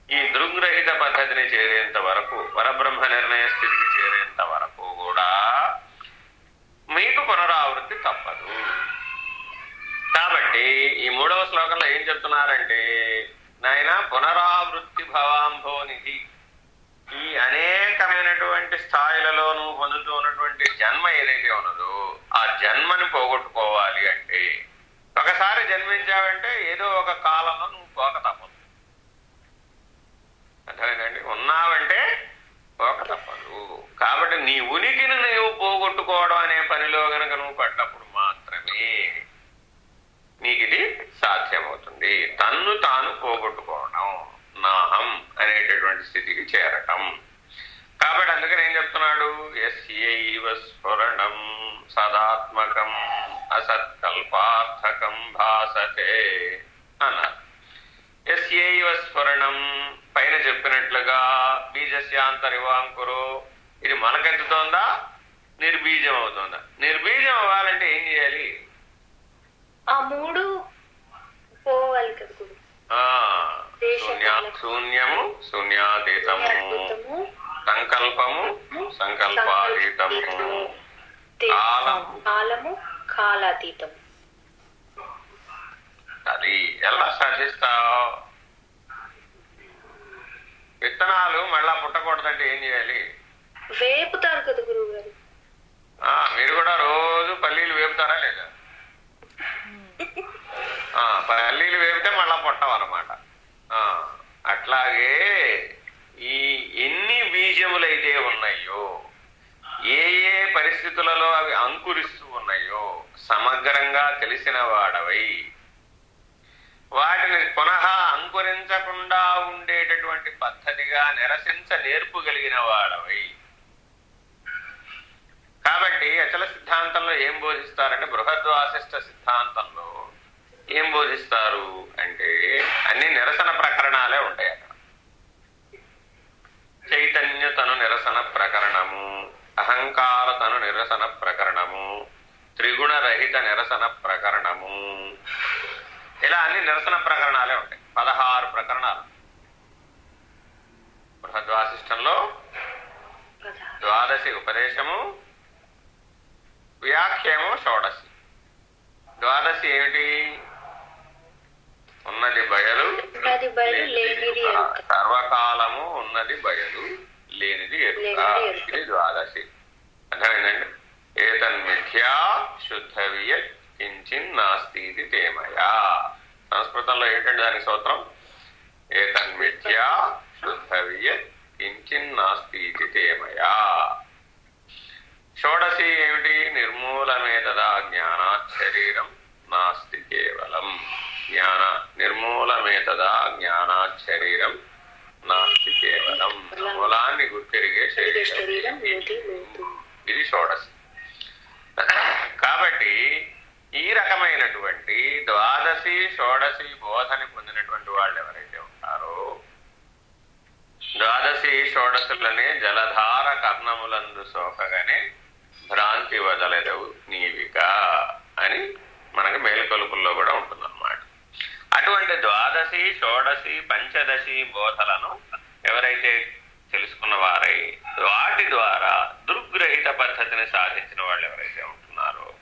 ఈ దృగ్రహిత పద్ధతిని చేరేంత వరకు పరబ్రహ్మ నిర్ణయ స్థితికి చేరేంత వరకు కూడా మీకు పునరావృత్తి తప్పదు. కాబట్టి ఈ మూడవ శ్లోకంలో ఏం చెప్తున్నారంటే నాయన పునరావృత్తి భవాంభోనిధి ఈ అనేకమైనటువంటి స్థాయిలలో నువ్వు పొందుతూ ఉన్నటువంటి జన్మ ఏదైతే ఉన్నదో ఆ జన్మని పోగొట్టుకోవాలి అంటే ఒకసారి జన్మించావంటే ఏదో ఒక కాలంలో నువ్వు పోక తప్పదు. అర్థమైందండి? ఉన్నావంటే పోక తప్పదు. కాబట్టి నీ ఉనికిని నువ్వు పోగొట్టుకోవడం అనే పనిలో గనక నువ్వు పడ్డప్పుడు మాత్రమే నీకు ఇది సాధ్యమవుతుంది. తన్ను తాను పోగొట్టుకోవడం నాహం అనేటటువంటి స్థితికి చేరటం. కాబట్టి అందుకని ఏం చెప్తున్నాడు? ఎస్యైవ స్ఫురణం సదాత్మకం అసత్కల్పార్థకం భాసతే అన్నారు. ఎస్యైవ స్ఫురణం పైన చెప్పినట్లుగా బీజస్యాంతరివాంకురు ఇది మనకెత్తుతోందా నిర్బీజం అవుతుందా నిర్బీజం అవ్వాలంటే ఏం చేయాలి? ఆ మూడు పోవాలి కదా గురు. శూన్యము శూన్యాతీతము సంకల్పము సంకల్పాతీతము. కాలము. కాలము కాలాతీతము. అది ఎలా సాధిస్తావు విత్తనాలు మళ్ళా పుట్టకూడదంటే ఏం చేయాలి? వేపుతారు కదా గురువు గారు మీరు కూడా రోజు పల్లీలు వేపుతారా లేదా? పల్లీలు వేపితే మళ్ళా పొట్టం ఆ అట్లాగే ఈ ఎన్ని బీజములైతే ఉన్నాయో ఏ ఏ పరిస్థితులలో అవి అంకురిస్తూ ఉన్నాయో సమగ్రంగా తెలిసిన వాడవై వాటిని పునః అంకురించకుండా ఉండేటటువంటి పద్ధతిగా నిరసించ నేర్పుగలిగిన వాడవై. కాబట్టి అచల సిద్ధాంతంలో ఏం బోధిస్తారంటే బృహద్వాసిష్ట సిద్ధాంతంలో ఏం బోధిస్తారు అంటే అన్ని నిరసన ప్రకరణాలే ఉంటాయి అక్కడ. చైతన్య తను నిరసన ప్రకరణము అహంకార తను నిరసన ప్రకరణము త్రిగుణరహిత నిరసన ప్రకరణము. ఇలా అన్ని నిరసన ప్రకరణాలే ఉంటాయి. పదహారు ప్రకరణాలు. బృహద్వాసిష్టంలో ద్వాదశి ఉపదేశము వ్యాఖ్యము షోడశి. ద్వాదశి ఏమిటి? ఉన్నది బయలు సర్వకాలము ఉన్నది బయలు లేనిది ఎరుక. ఇది ద్వాదశి. అర్థమైందండి? ఏతన్మిథ్యా శుద్ధ వియత్ కించిన్ నాస్తి ఇది తేమయా. సంస్కృతంలో ఏంటంటే దానికి సూత్రం ఏతన్మిథ్యా శుద్ధ వియత్ కించిన్ నాస్తి ఇది తేమయా. షోడశి ఏమిటి? నిర్మూలమే తదా జ్ఞానాత్ శరీరం నాస్తి కేవలం. జ్ఞాన నిర్మూలమే తదా జ్ఞాన శరీరం నాస్తి కేవలం. మూలాన్ని గుర్తిరిగే శరీరం ఇది. షోడస్ కాబట్టి ఈ రకమైనటువంటి ద్వాదశి షోడశి బోధని పొందినటువంటి వాళ్ళు ఎవరైతే ఉంటారో ద్వాదశి షోడశులనే జలధార కర్ణములందు సోకగానే భ్రాంతి వదలెదవు నీవిక అని మనకి మేలుకొలుపుల్లో కూడా ఉంటుందన్నమాట. అటువంటి ద్వాదశి షోడశి పంచదశి బోధలను ఎవరైతే తెలుసుకున్న వారై వాటి ద్వారా దుర్గ్రహిత పద్ధతిని సాధించిన వాళ్ళు ఎవరైతే ఉంటున్నారో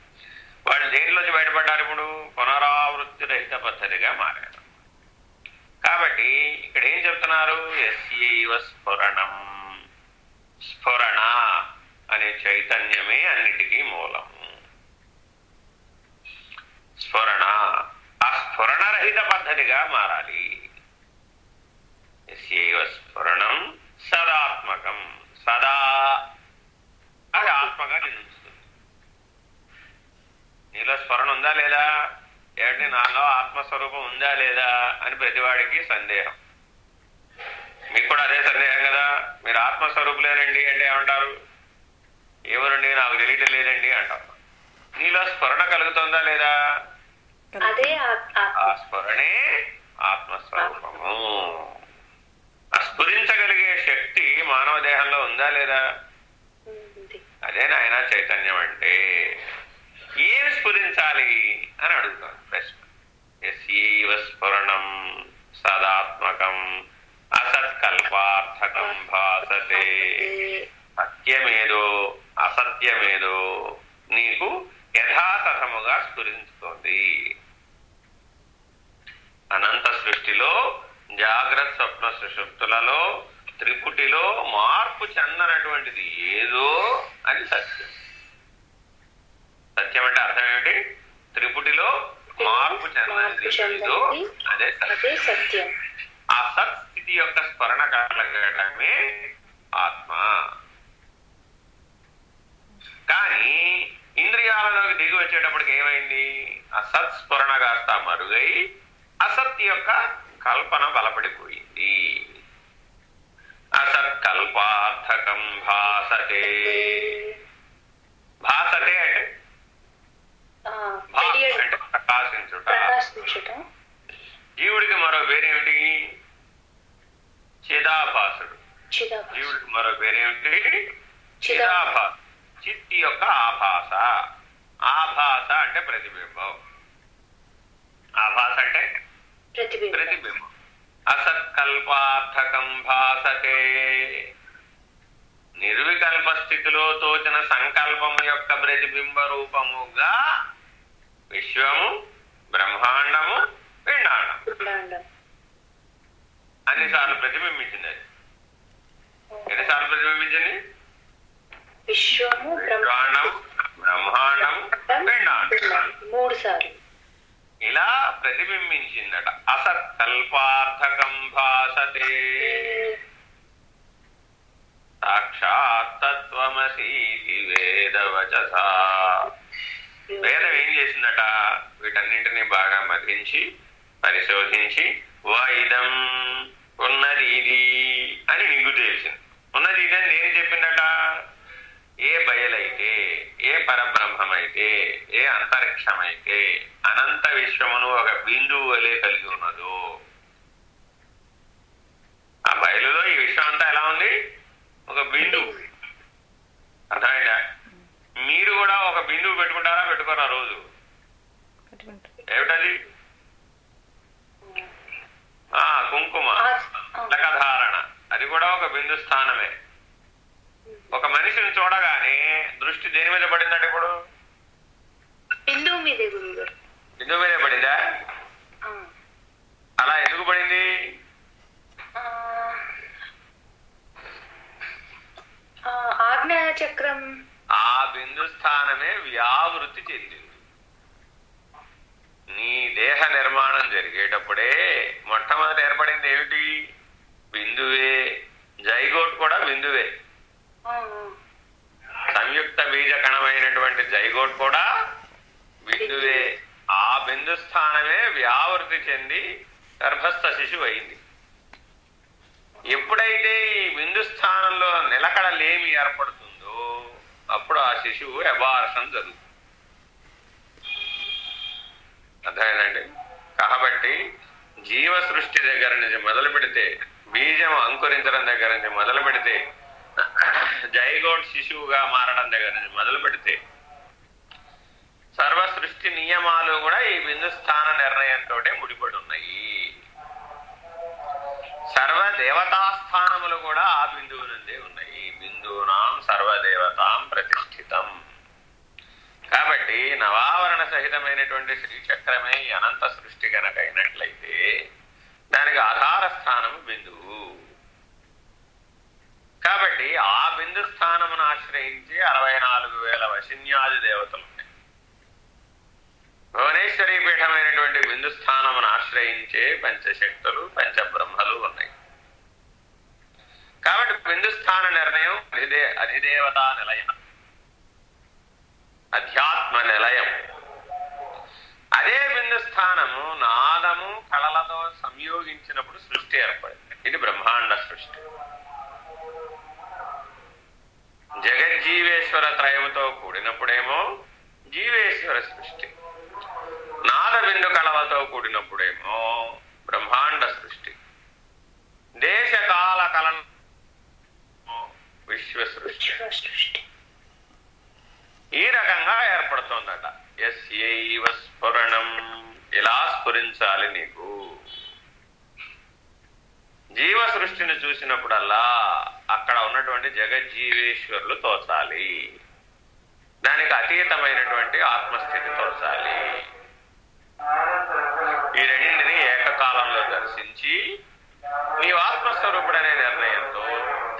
వాళ్ళు దేంట్లోంచి బయటపడ్డారు ఇప్పుడు? పునరావృత్తి రహిత పద్ధతిగా మారారు. కాబట్టి ఇక్కడ ఏం చెప్తున్నారు? ఎస్ఈవ స్ఫురణం. స్ఫురణ అనే చైతన్యమే అన్నిటికీ మూలము స్ఫురణ ఆ స్ఫురణ రహిత పద్ధతిగా మారాలి. స్ఫురణం సదాత్మకం. సదా అది ఆత్మగా నిలుస్తుంది. నీలో స్మరణ ఉందా లేదా? ఏమిటి నాలో ఆత్మస్వరూపం ఉందా లేదా అని ప్రతివాడికి సందేహం. మీకు కూడా అదే సందేహం కదా? మీరు ఆత్మస్వరూపులేనండి అంటే ఏమంటారు? ఏమోనండి నాకు తెలియటం లేదండి అంటారు. నీలో స్మరణ కలుగుతుందా లేదా? అదే ఆ- ఆత్మస్వరూపము. ఆ స్ఫురించగలిగే శక్తి మానవ దేహంలో ఉందా లేదా? అదే నాయన చైతన్యం అంటే. ఏం స్ఫురించాలి అని అడుగుతాను. ప్రశ్న. ఎస్యవ స్ఫురణం సదాత్మకం అసత్కల్పార్థకం భాసతే. సత్యమేదో అసత్యమేదో నీకు యథాతథముగా స్ఫురించుతోంది. అనంత సృష్టిలో జాగ్రత్త స్వప్న సుషుప్తులలో త్రిపుటిలో మార్పు చెందనటువంటిది ఏదో అది సత్యం. సత్యం అంటే అర్థం ఏమిటి? త్రిపుటిలో మార్పు చెందనిది ఏదో అదే సత్యం. ఆ సత్స్థితి యొక్క స్మరణ కలగటమే ఆత్మ. కానీ ఇంద్రియాలలోకి దిగి వచ్చేటప్పటికి ఏమైంది? ఆ సత్స్ఫురణ కాస్త మరుగై అసత్ యొక్క కల్పన బలపడిపోయింది. అసత్కల్పార్థకం భాసతే. భాసతే అంటే? అంటే ప్రకాశించుట. జీవుడికి మరో పేరేమిటి? చిదాభాసుడు. చిదాభాస జీవుడికి మరో పేరేమిటి? చిదా చిదాభాస చిత్తి యొక్క ఆభాస. ఆభాస అంటే ప్రతిబింబం. ఆభాస అంటే? అసత్కల్పార్థకం భాసతే. నిర్వికల్ప స్థితిలో తోచిన సంకల్పము యొక్క ప్రతిబింబ రూపముగా విశ్వము బ్రహ్మాండము పిండాండం. అన్నిసార్లు ప్రతిబింబించింది? అది ఎన్నిసార్లు ప్రతిబింబించింది? విశ్వము బ్రహ్మాండం బ్రహ్మాండం పిండాండం మూడు సార్లు ఇలా ప్రతిబింబించిందట. అసత్కల్పార్థకం భాసతే. సాక్షాత్తత్వమసీతి వేదవచస. వేదం ఏం చేసిందట? వీటన్నింటినీ బాగా మధించి పరిశోధించి వైదం ఉన్నది ఇది అని నిగ్గు తెలిసింది ఉన్నది ఇది అని నేను చెప్పిందట? ఏ బయలైతే ఏ పరబ్రహ్మమైతే ఏ అంతరిక్షమైతే అనంత విశ్వమును ఒక బిందువు వలె కలిగి ఉన్నదో. ఆ బయలులో ఈ విశ్వం అంతా ఎలా ఉంది? ఒక బిందువు అర్థమైంది? ajoelhe. నాలుగు దేవతలు భువనేశ్వరీ పీఠమైనటువంటి బిందుస్థానమును ఆశ్రయించే పంచశక్తులు పంచబ్రహ్మలు ఉన్నాయి. కాబట్టి బిందుస్థాన నిర్ణయం అధిదే అధిదేవతా నిలయం. అధ్యాత్మ నిలయం. అదే బిందుస్థానము నాదము కళలతో సంయోగించినప్పుడు సృష్టి ఏర్పడింది. ఇది బ్రహ్మాండ సృష్టి. జగజ్జీవేశ్వర త్రయముతో కూడినప్పుడేమో జీవేశ్వర సృష్టి. నాద బిందు కళలతో కూడినప్పుడేమో బ్రహ్మాండ సృష్టి. దేశకాల కలన విశ్వ సృష్టి. విశ్వ సృష్టి. ఈ రకంగా ఏర్పడుతోందట. ఎస్ ఏవ స్ఫురణం. ఇలా స్ఫురించాలి నీకు. జీవ సృష్టిని చూసినప్పుడల్లా అక్కడ ఉన్నటువంటి జగజ్జీవేశ్వరులు తోచాలి. దానికి అతీతమైనటువంటి ఆత్మస్థితి తోచాలి. ఈ రెండింటిని ఏకకాలంలో దర్శించి నీవు ఆత్మస్వరూపుడనే నిర్ణయంతో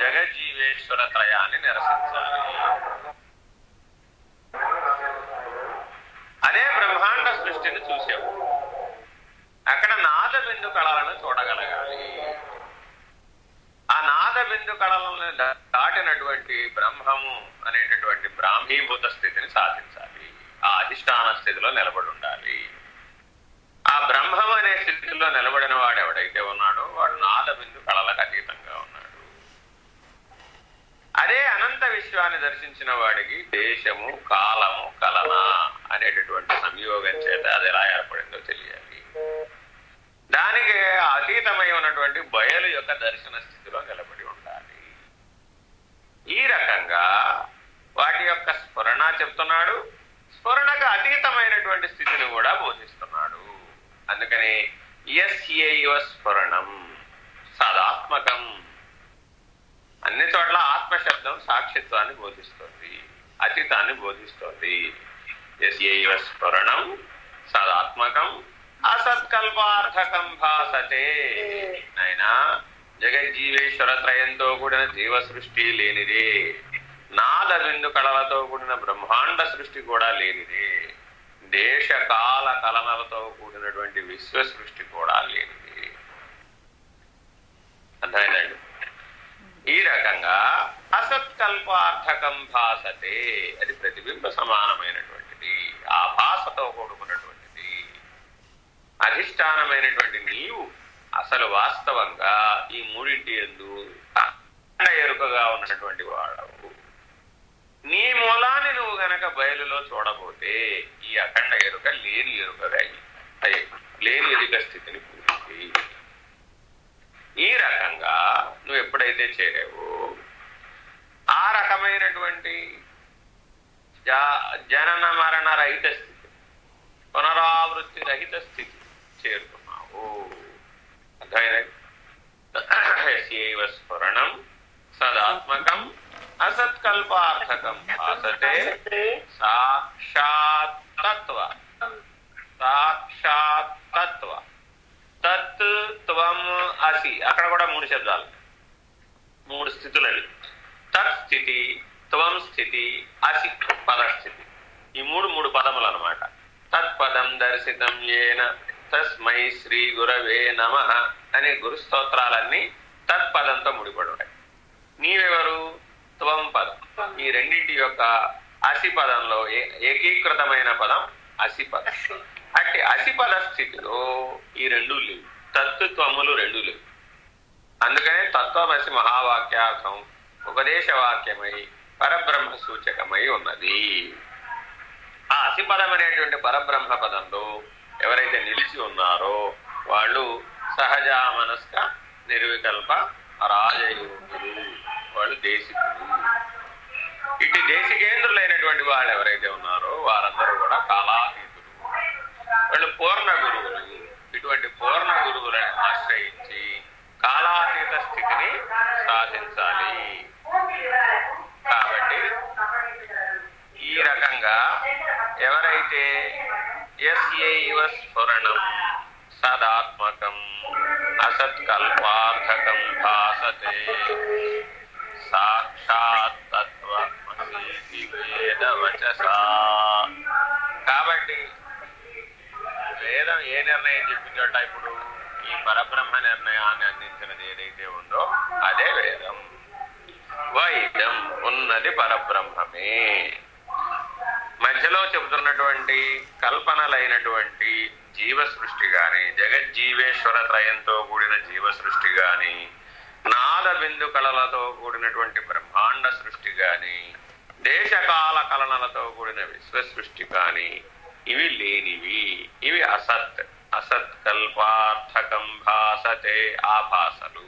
జగజ్జీవేశ్వర త్రయాన్ని నిరసించాలి. అదే బ్రహ్మాండ సృష్టిని చూసావు అక్కడ నాదబిందు కళలను చూడగలగాలి. ఆ నాద బిందు కళలను దాటినటువంటి బ్రహ్మము అనేటటువంటి బ్రాహ్మీభూత స్థితిని సాధించాలి. ఆ అధిష్టాన స్థితిలో నిలబడి ఉండాలి. ఆ బ్రహ్మం అనే స్థితిలో నిలబడిన వాడు ఎవడైతే ఉన్నాడో వాడు నాద బిందు కళలకు అతీతంగా ఉన్నాడు. అదే అనంత విశ్వాన్ని దర్శించిన వాడికి దేశము కాలము కలన అనేటటువంటి సంయోగం చేత అది ఎలా ఏర్పడిందో తెలియాలి. దానికి అతీతమై ఉన్నటువంటి బయలు యొక్క దర్శన స్థితిలో నిలబడి ఉండాలి. ఈ రకంగా వాటి యొక్క స్ఫురణ చెప్తున్నాడు. స్ఫురణకు అతీతమైనటువంటి స్థితిని కూడా బోధిస్తున్నాడు. అందుకని ఎస్ఏవ స్ఫురణం సదాత్మకం. అన్ని చోట్ల ఆత్మశబ్దం సాక్షిత్వాన్ని బోధిస్తోంది అతీతాన్ని బోధిస్తోంది. ఎస్ఏవ స్ఫురణం సదాత్మకం. అసత్కల్పార్థకం భాసతే నాయనా జగజ్జీవేశ్వర త్రయంతో కూడిన జీవ సృష్టి లేనిదే. నాద బిందు కళలతో కూడిన బ్రహ్మాండ సృష్టి కూడా లేనిదే. దేశ కాల కలనలతో కూడినటువంటి విశ్వ సృష్టి కూడా లేనిది. అర్థమైందండి? ఈ రకంగా అసత్కల్పార్థకం భాసతే అది ప్రతిబింబ సమానమైనటువంటిది. ఆ భాసతో కూడుకున్నటువంటిది అధిష్టానమైనటువంటి నీవు అసలు వాస్తవంగా ఈ మూడింటి ఎందు ఎరుకగా ఉన్నటువంటి వాడవు. నీ మూలాన్ని నువ్వు గనక బయలులో చూడబోతే ఈ అఖండ ఎరుక లేని ఎరుకగా అయ్యి లేని ఎరుక స్థితిని పూర్తి ఈ రకంగా నువ్వు ఎప్పుడైతే చేరావో ఆ రకమైనటువంటి జనన మరణ రహిత స్థితి పునరావృత్తి రహిత స్థితి చేరుకున్నావు. అర్థమైనది స్ఫురణం. సదాత్మకం అసత్కల్పార్థకం. భాసతే సాక్షాత్ తత్వ సాక్షాత్ తత్వ తత్ త్వం అసి. అక్కడ కూడా మూడు శబ్దాలు. మూడు స్థితులవి. అవి తత్ స్థితి త్వం స్థితి అసి పదస్థితి ఈ మూడు మూడు పదములు అనమాట తత్పదం దర్శితం ఏన తస్మై శ్రీ గురవే నమ అనే గురు స్తోత్రాలన్నీ తత్పదంతో ముడిపడి ఉంటాయి నీవెవరు? త్వం పదం. ఈ రెండింటి యొక్క అసి పదంలో ఏ- ఏకీకృతమైన పదం అసి పదం అసిపద స్థితిలో ఈ రెండు లేవు. తత్వములు రెండు లేవు. అందుకనే తత్వమసి మహావాక్యార్థం ఉపదేశ వాక్యమై పరబ్రహ్మ సూచకమై ఉన్నది. ఆ అసిపదం అనేటువంటి పరబ్రహ్మ పదంలో ఎవరైతే నిలిచి ఉన్నారో వాళ్ళు సహజ మనస్క నిర్వికల్ప రాజయోగులు వాళ్ళు దేశికులు. ఇటు దేశికేంద్రులైనటువంటి వాళ్ళు ఎవరైతే ఉన్నారో వారందరూ కూడా కాలాతీతులు. వాళ్ళు పూర్ణ గురువులు. ఇటువంటి పూర్ణ గురువులను ఆశ్రయించి కాలాతీత స్థితిని సాధించాలి. కాబట్టి స్ఫురణం సదాత్మకం అసత్కల్పార్థకం భాసతే సాక్షాత్ తత్వమసీతి వేదవచసా కాబట్టి వేదం ఏ నిర్ణయం చెప్పిందట ఇప్పుడు? ఈ పరబ్రహ్మ నిర్ణయాన్ని అందించినది ఏదైతే ఉందో అదే వేదం. వైద్యం ఉన్నది పరబ్రహ్మమే. మధ్యలో చెబుతున్నటువంటి కల్పనలైనటువంటి జీవ సృష్టి గాని జగజ్జీవేశ్వర త్రయంతో కూడిన జీవ సృష్టి గాని నాద బిందు కళలతో కూడినటువంటి బ్రహ్మాండ సృష్టి గాని దేశకాల కలనలతో కూడిన విశ్వ సృష్టి కాని ఇవి లేనివి ఇవి అసత్ అసత్ కల్పార్థకం భాసతే ఆభాసలు.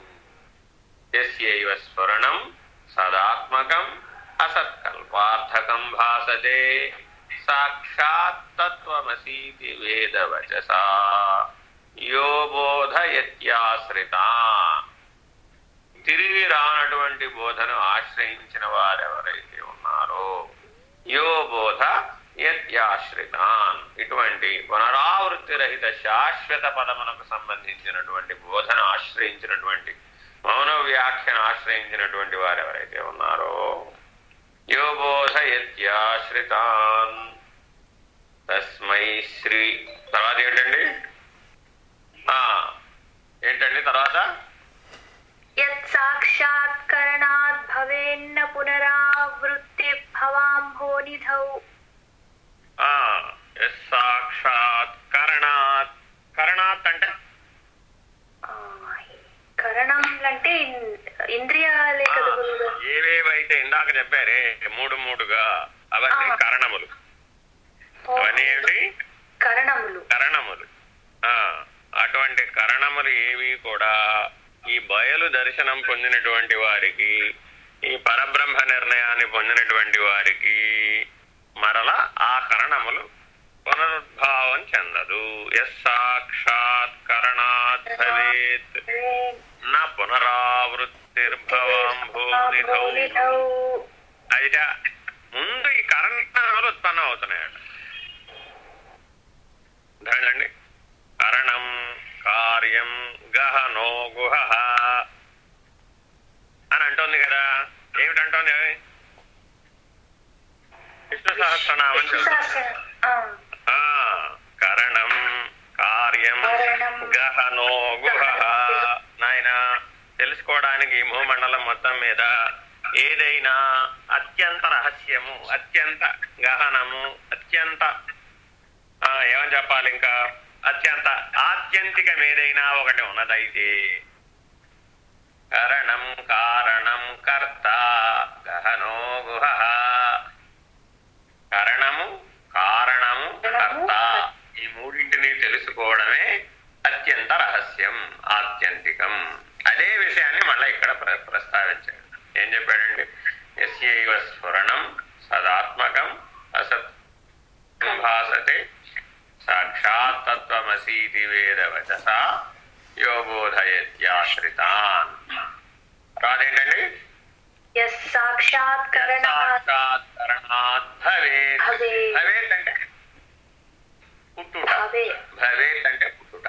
యస్యైవ స్ఫురణం సదాత్మకం అసత్కల్పార్థకం భాసతే సాక్షాత్తత్వమసీతి వేదవచసా యో బోధయత్యాశ్రితా తిరిగి రానటువంటి బోధను ఆశ్రయించిన వారెవరైతే ఉన్నారో యో బోధ యత్యాశ్రితాన్ ఇటువంటి పునరావృత్తి రహిత శాశ్వత పదమునకు సంబంధించినటువంటి బోధను ఆశ్రయించినటువంటి మౌన వ్యాఖ్యను ఆశ్రయించినటువంటి వారెవరైతే ఉన్నారో యో బోధయత్యాశ్రితాన్. తస్మై శ్రీ తర్వాత ఏంటండి? ఆ ఏంటండి తర్వాత? సాక్షాత్కరణాత్ భవేన్న పునరావృత్తి భవాంభోనిధౌ సాక్షాత్ కరణాత్. కరణాత్ అంటే? కరణం అంటే ఇంద్రియాలే కదా? ఏవేవైతే ఇందాక చెప్పారే మూడు మూడుగా అవన్నీ. కరణములు. అవన్నీ కరణములు. అటువంటి కరణములు ఏవి కూడా ఈ బయలు దర్శనం పొందినటువంటి వారికి ఈ పరబ్రహ్మ నిర్ణయాన్ని పొందినటువంటి వారికి మరల ఆ కరణములు పునరుద్భావం చెందదు. ఎస్ సాక్షాత్ కరణాత్ భవేత్. నా పునరావృత్తిర్భవాంభూనిధౌ భూనిధౌ. అయితే ముందు ఈ కరణాలు ఉత్పన్నం అవుతున్నాయట అర్థమైందండి కరణం కార్యం గహనో గుహ. అని అంటోంది కదా. ఏమిటంటోంది విష్ణు సహస్రనామం కరణం కార్యం గహనో గుహ. నాయన తెలుసుకోవడానికి భూమండలం మొత్తం మీద ఏదైనా అత్యంత రహస్యము అత్యంత గహనము అత్యంత ఏమని చెప్పాలి ఇంకా? అత్యంత ఆత్యంతికం ఏదైనా ఒకటి ఉన్నదైతే. కరణం కారణం కర్త గహనో గుహ. కరణము కారణము కర్త. ఈ మూడింటిని తెలుసుకోవడమే అత్యంత రహస్యం ఆత్యంతికం. అదే విషయాన్ని మళ్ళీ ఇక్కడ ప్ర- ప్రస్తావించాడు. ఏం చెప్పాడండి? ఎస్యైవ స్ఫురణం సదాత్మకం అసత్ భాసతే సాక్షాత్ తత్వమసీతి వేదవచస యో బోధయత్యాశ్రితాన్ తర్వాత ఏంటండి యస్ సాక్షాత్కరణాత్ సాక్షాత్కరణాత్ భవేత్ భవేత్. భవేత్ అంటే పుట్టుట భవే భవేత్ అంటే పుట్టుట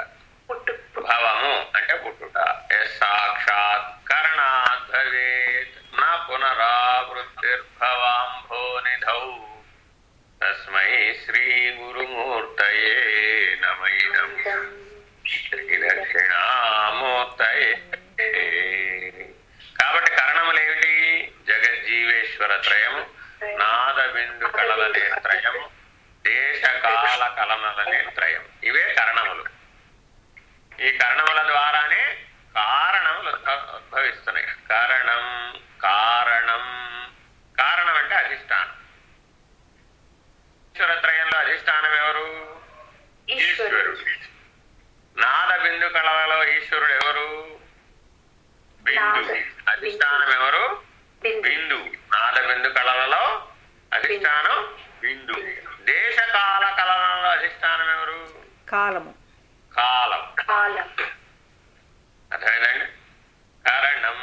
పుట్టు భవము అంటే పుట్టుట యస్ సాక్షాత్కరణాత్ భవేత్ నా పునరావృత్తిర్భవాంభోనిధౌ తస్మై శ్రీ గురుమూర్తయే నమైనం శ్రీ దక్షిణామూర్తయే. కాబట్టి కారణములు జగజ్జీవేశ్వర త్రయము నాద కళల నేత్రయం దేశకాల కలనల నేత్రయం ఇవే కరణములు. ఈ కరణముల ద్వారానే కారణములు ఉద్భవిస్తున్నాయి. కరణం కారణం కారణం అంటే అధిష్టానం ఈశ్వరత్రయంలో అధిష్టానం ఎవరు ఈశ్వరుడు ఈశ్వరుడు కళలలో ఈశ్వరుడు ఎవరు? బిందు. అధిష్టానం ఎవరు? బిందు. బిందు. నాద బిందు కళలలో అధిష్టానం బిందు. దేశకాల కళలలో అధిష్టానం ఎవరు? కాలము. కాలం. కాలం. అర్థమైందండి? కారణం.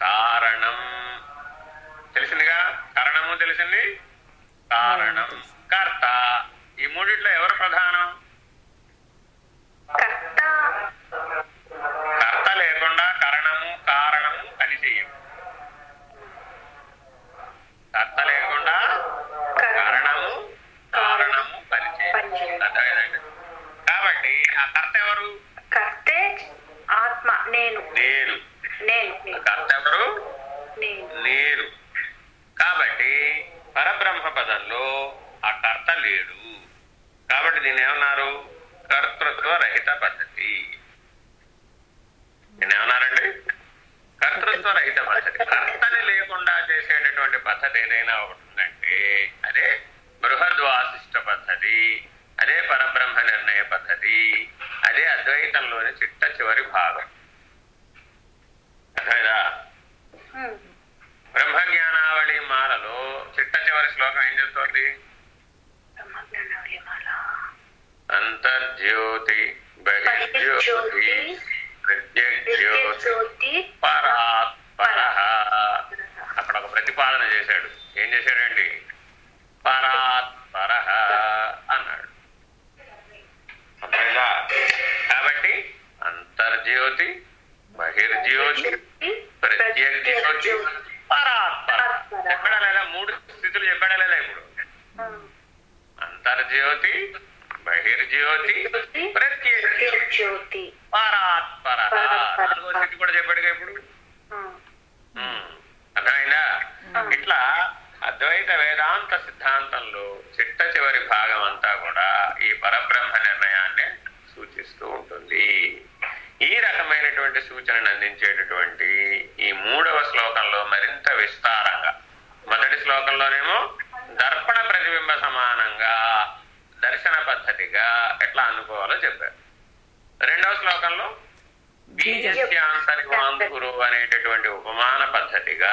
కారణం. తెలిసిందిగా? కారణము తెలిసింది? కారణం. కర్త. ఈ మూడిట్లో ఎవరు ప్రధానం కాబట్టి పరబ్రహ్మ పదంలో ఆ కర్త లేడు. కాబట్టి దీని ఏమన్నారు? కర్తృత్వ రహిత పద్ధతి. ఏమన్నారండి? కర్తృత్వ రహిత పద్ధతి. కర్తని లేకుండా చేసేటటువంటి పద్ధతి ఏదైనా ఒకటి ఉందంటే అదే బృహద్వాసిష్ట పద్ధతి అదే పరబ్రహ్మ నిర్ణయ పద్ధతి అదే అద్వైతంలోని చిట్ట చివరి భాగం. అర్థమైందా? Hmm. చిట్ట శ్లోకం ఏం చెప్తోంది? అంతర్జ్యోతి బహిర్జ్యోతి ప్రత్యజ్యోతి జ్యోతి అక్కడ ఒక ప్రతిపాదన చేశాడు. ఏం చేశాడండి పరాత్పర అన్నాడు అర్థమైందా కాబట్టి అంతర్జ్యోతి బహిర్జ్యోతి ప్రత్యజ్యోతి పరాత్పర చెప్పడా లేదా మూడు స్థితులు చెప్పడా లేదా ఇప్పుడు అంతర్జ్యోతి బహిర్జ్యోతి ప్రత్యజ్యోతి జ్యోతి పరాత్పర పరాత్పర. నాలుగో స్థితి కూడా చెప్పాడుగా ఇప్పుడు ఉమ్. ఉమ్. అర్థమైందా ఇట్లా అద్వైత వేదాంత సిద్ధాంతంలో చిట్ట చివరి భాగం అంతా కూడా ఈ పరబ్రహ్మ నిర్ణయాన్ని సూచిస్తూ ఉంటుంది ఈ రకమైనటువంటి సూచనను అందించేటటువంటి ఈ మూడవ శ్లోకంలో మరింత విస్తారంగా మొదటి శ్లోకంలోనేమో దర్పణ ప్రతిబింబ సమానంగా దర్శన పద్ధతిగా ఎట్లా అనుకోవాలో చెప్పారు రెండవ శ్లోకంలో బీజస్యాంతరివాంకురు అనేటటువంటి ఉపమాన పద్ధతిగా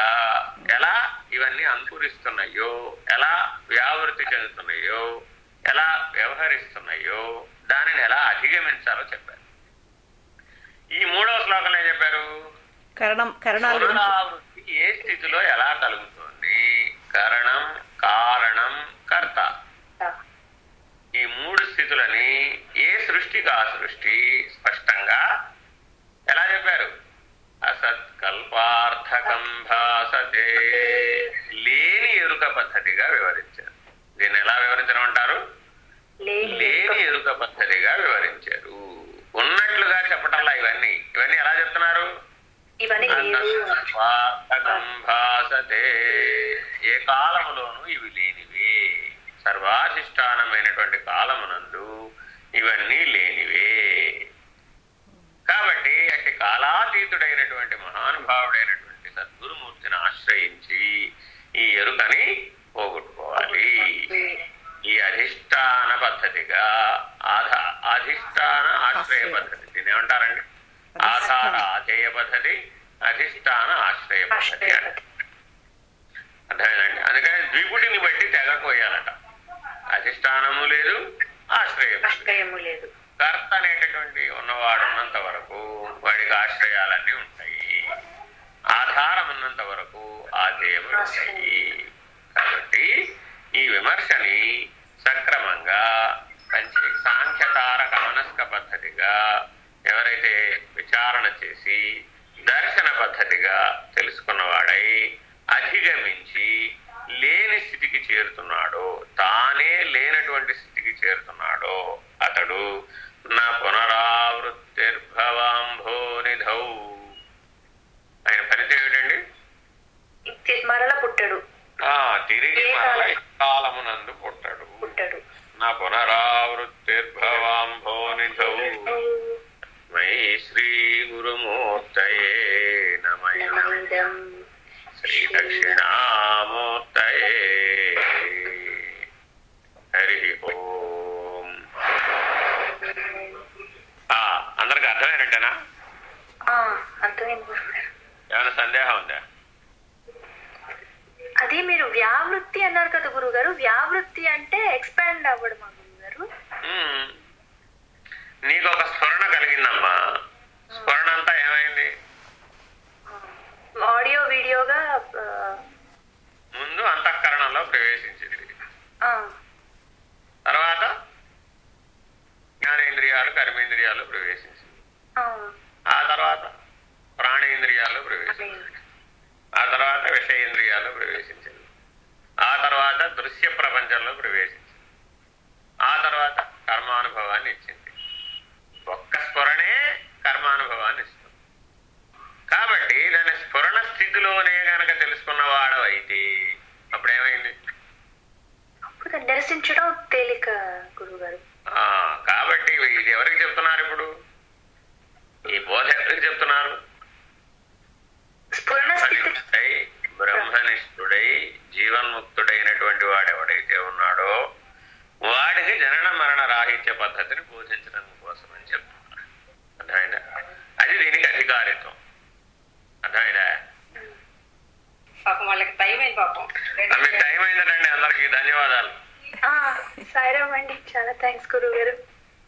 ఎలా ఇవన్నీ అంకురిస్తున్నాయో ఎలా వ్యావృతి చెందుతున్నాయో ఎలా వ్యవహరిస్తున్నాయో దానిని ఎలా అధిగమించాలో చెప్పారు ఈ మూడవ శ్లోకంలో ఏం చెప్పారు కరణం కరణాలు గురించి పునరావృత్తి ఏ స్థితిలో ఎలా కలుగుతుంది కరణం కారణం కర్త ఈ మూడు స్థితులని ఏ సృష్టికి ఆ సృష్టి స్పష్టంగా ఎలా చెప్పారు అసత్ కల్పార్థకం భాసతే లేని ఎరుక పద్ధతిగా వివరించారు దీన్ని ఎలా వివరించడం అంటారు లేని లేని ఎరుక పద్ధతిగా వివరించారు ఉన్నట్లుగా చెప్పటంలా ఇవన్నీ ఇవన్నీ ఎలా చెప్తున్నారు ఇవన్నీ లేవు స్వార్థకం భాసతే ఏ కాలములోనూ ఇవి లేనివే. సర్వాధిష్టానమైనటువంటి కాలమునందు ఇవన్నీ లేనివే. కాబట్టి అట్టి కాలాతీతుడైనటువంటి మహానుభావుడైనటువంటి సద్గురుమూర్తిని ఆశ్రయించి ఈ ఎరుకని పోగొట్టుకోవాలి. ఈ అధిష్టాన పద్ధతిగా ఆధ అధిష్టాన ఆశ్రయ పద్ధతి. దీన్ని ఏమంటారండి ఆధార ఆధేయ పద్ధతి. అధిష్టాన ఆశ్రయ పద్ధతి ఆశ్రయ అర్థమైందండి? అందుకని ద్విపుటిని బట్టి తెగకోయాలట అధిష్టానము లేదు ఆశ్రయం లేదు. ఆశ్రయము లేదు. కర్త అనేటటువంటి ఉన్నవాడు ఉన్నంత వరకు వాడికి ఆశ్రయాలన్నీ ఉంటాయి. ఆధారం ఉన్నంత వరకు ఆధేయములు ఉంటాయి. కాబట్టి ఈ విమర్శని సక్రమంగా మంచి సాంఖ్యతారక మనస్క పద్ధతిగా ఎవరైతే విచారణ చేసి దర్శన పద్ధతిగా తెలుసుకున్నవాడై అధిగమించి లేని స్థితికి చేరుతున్నాడో తానే లేనటువంటి స్థితికి చేరుతున్నాడో అతడు నా పునరావృత్తిర్భవాంభో నిధౌ ఆయన ఫలితం ఏమిటండి? మరల పుట్టడు. ఆ తిరిగి మరల కాలమునందు పుట్టడు. పుట్టడు. నా పునరావృత్తిర్భవాంభో నిధౌ మై శ్రీ గురుమూర్తయే నమయ. నమైదం శ్రీ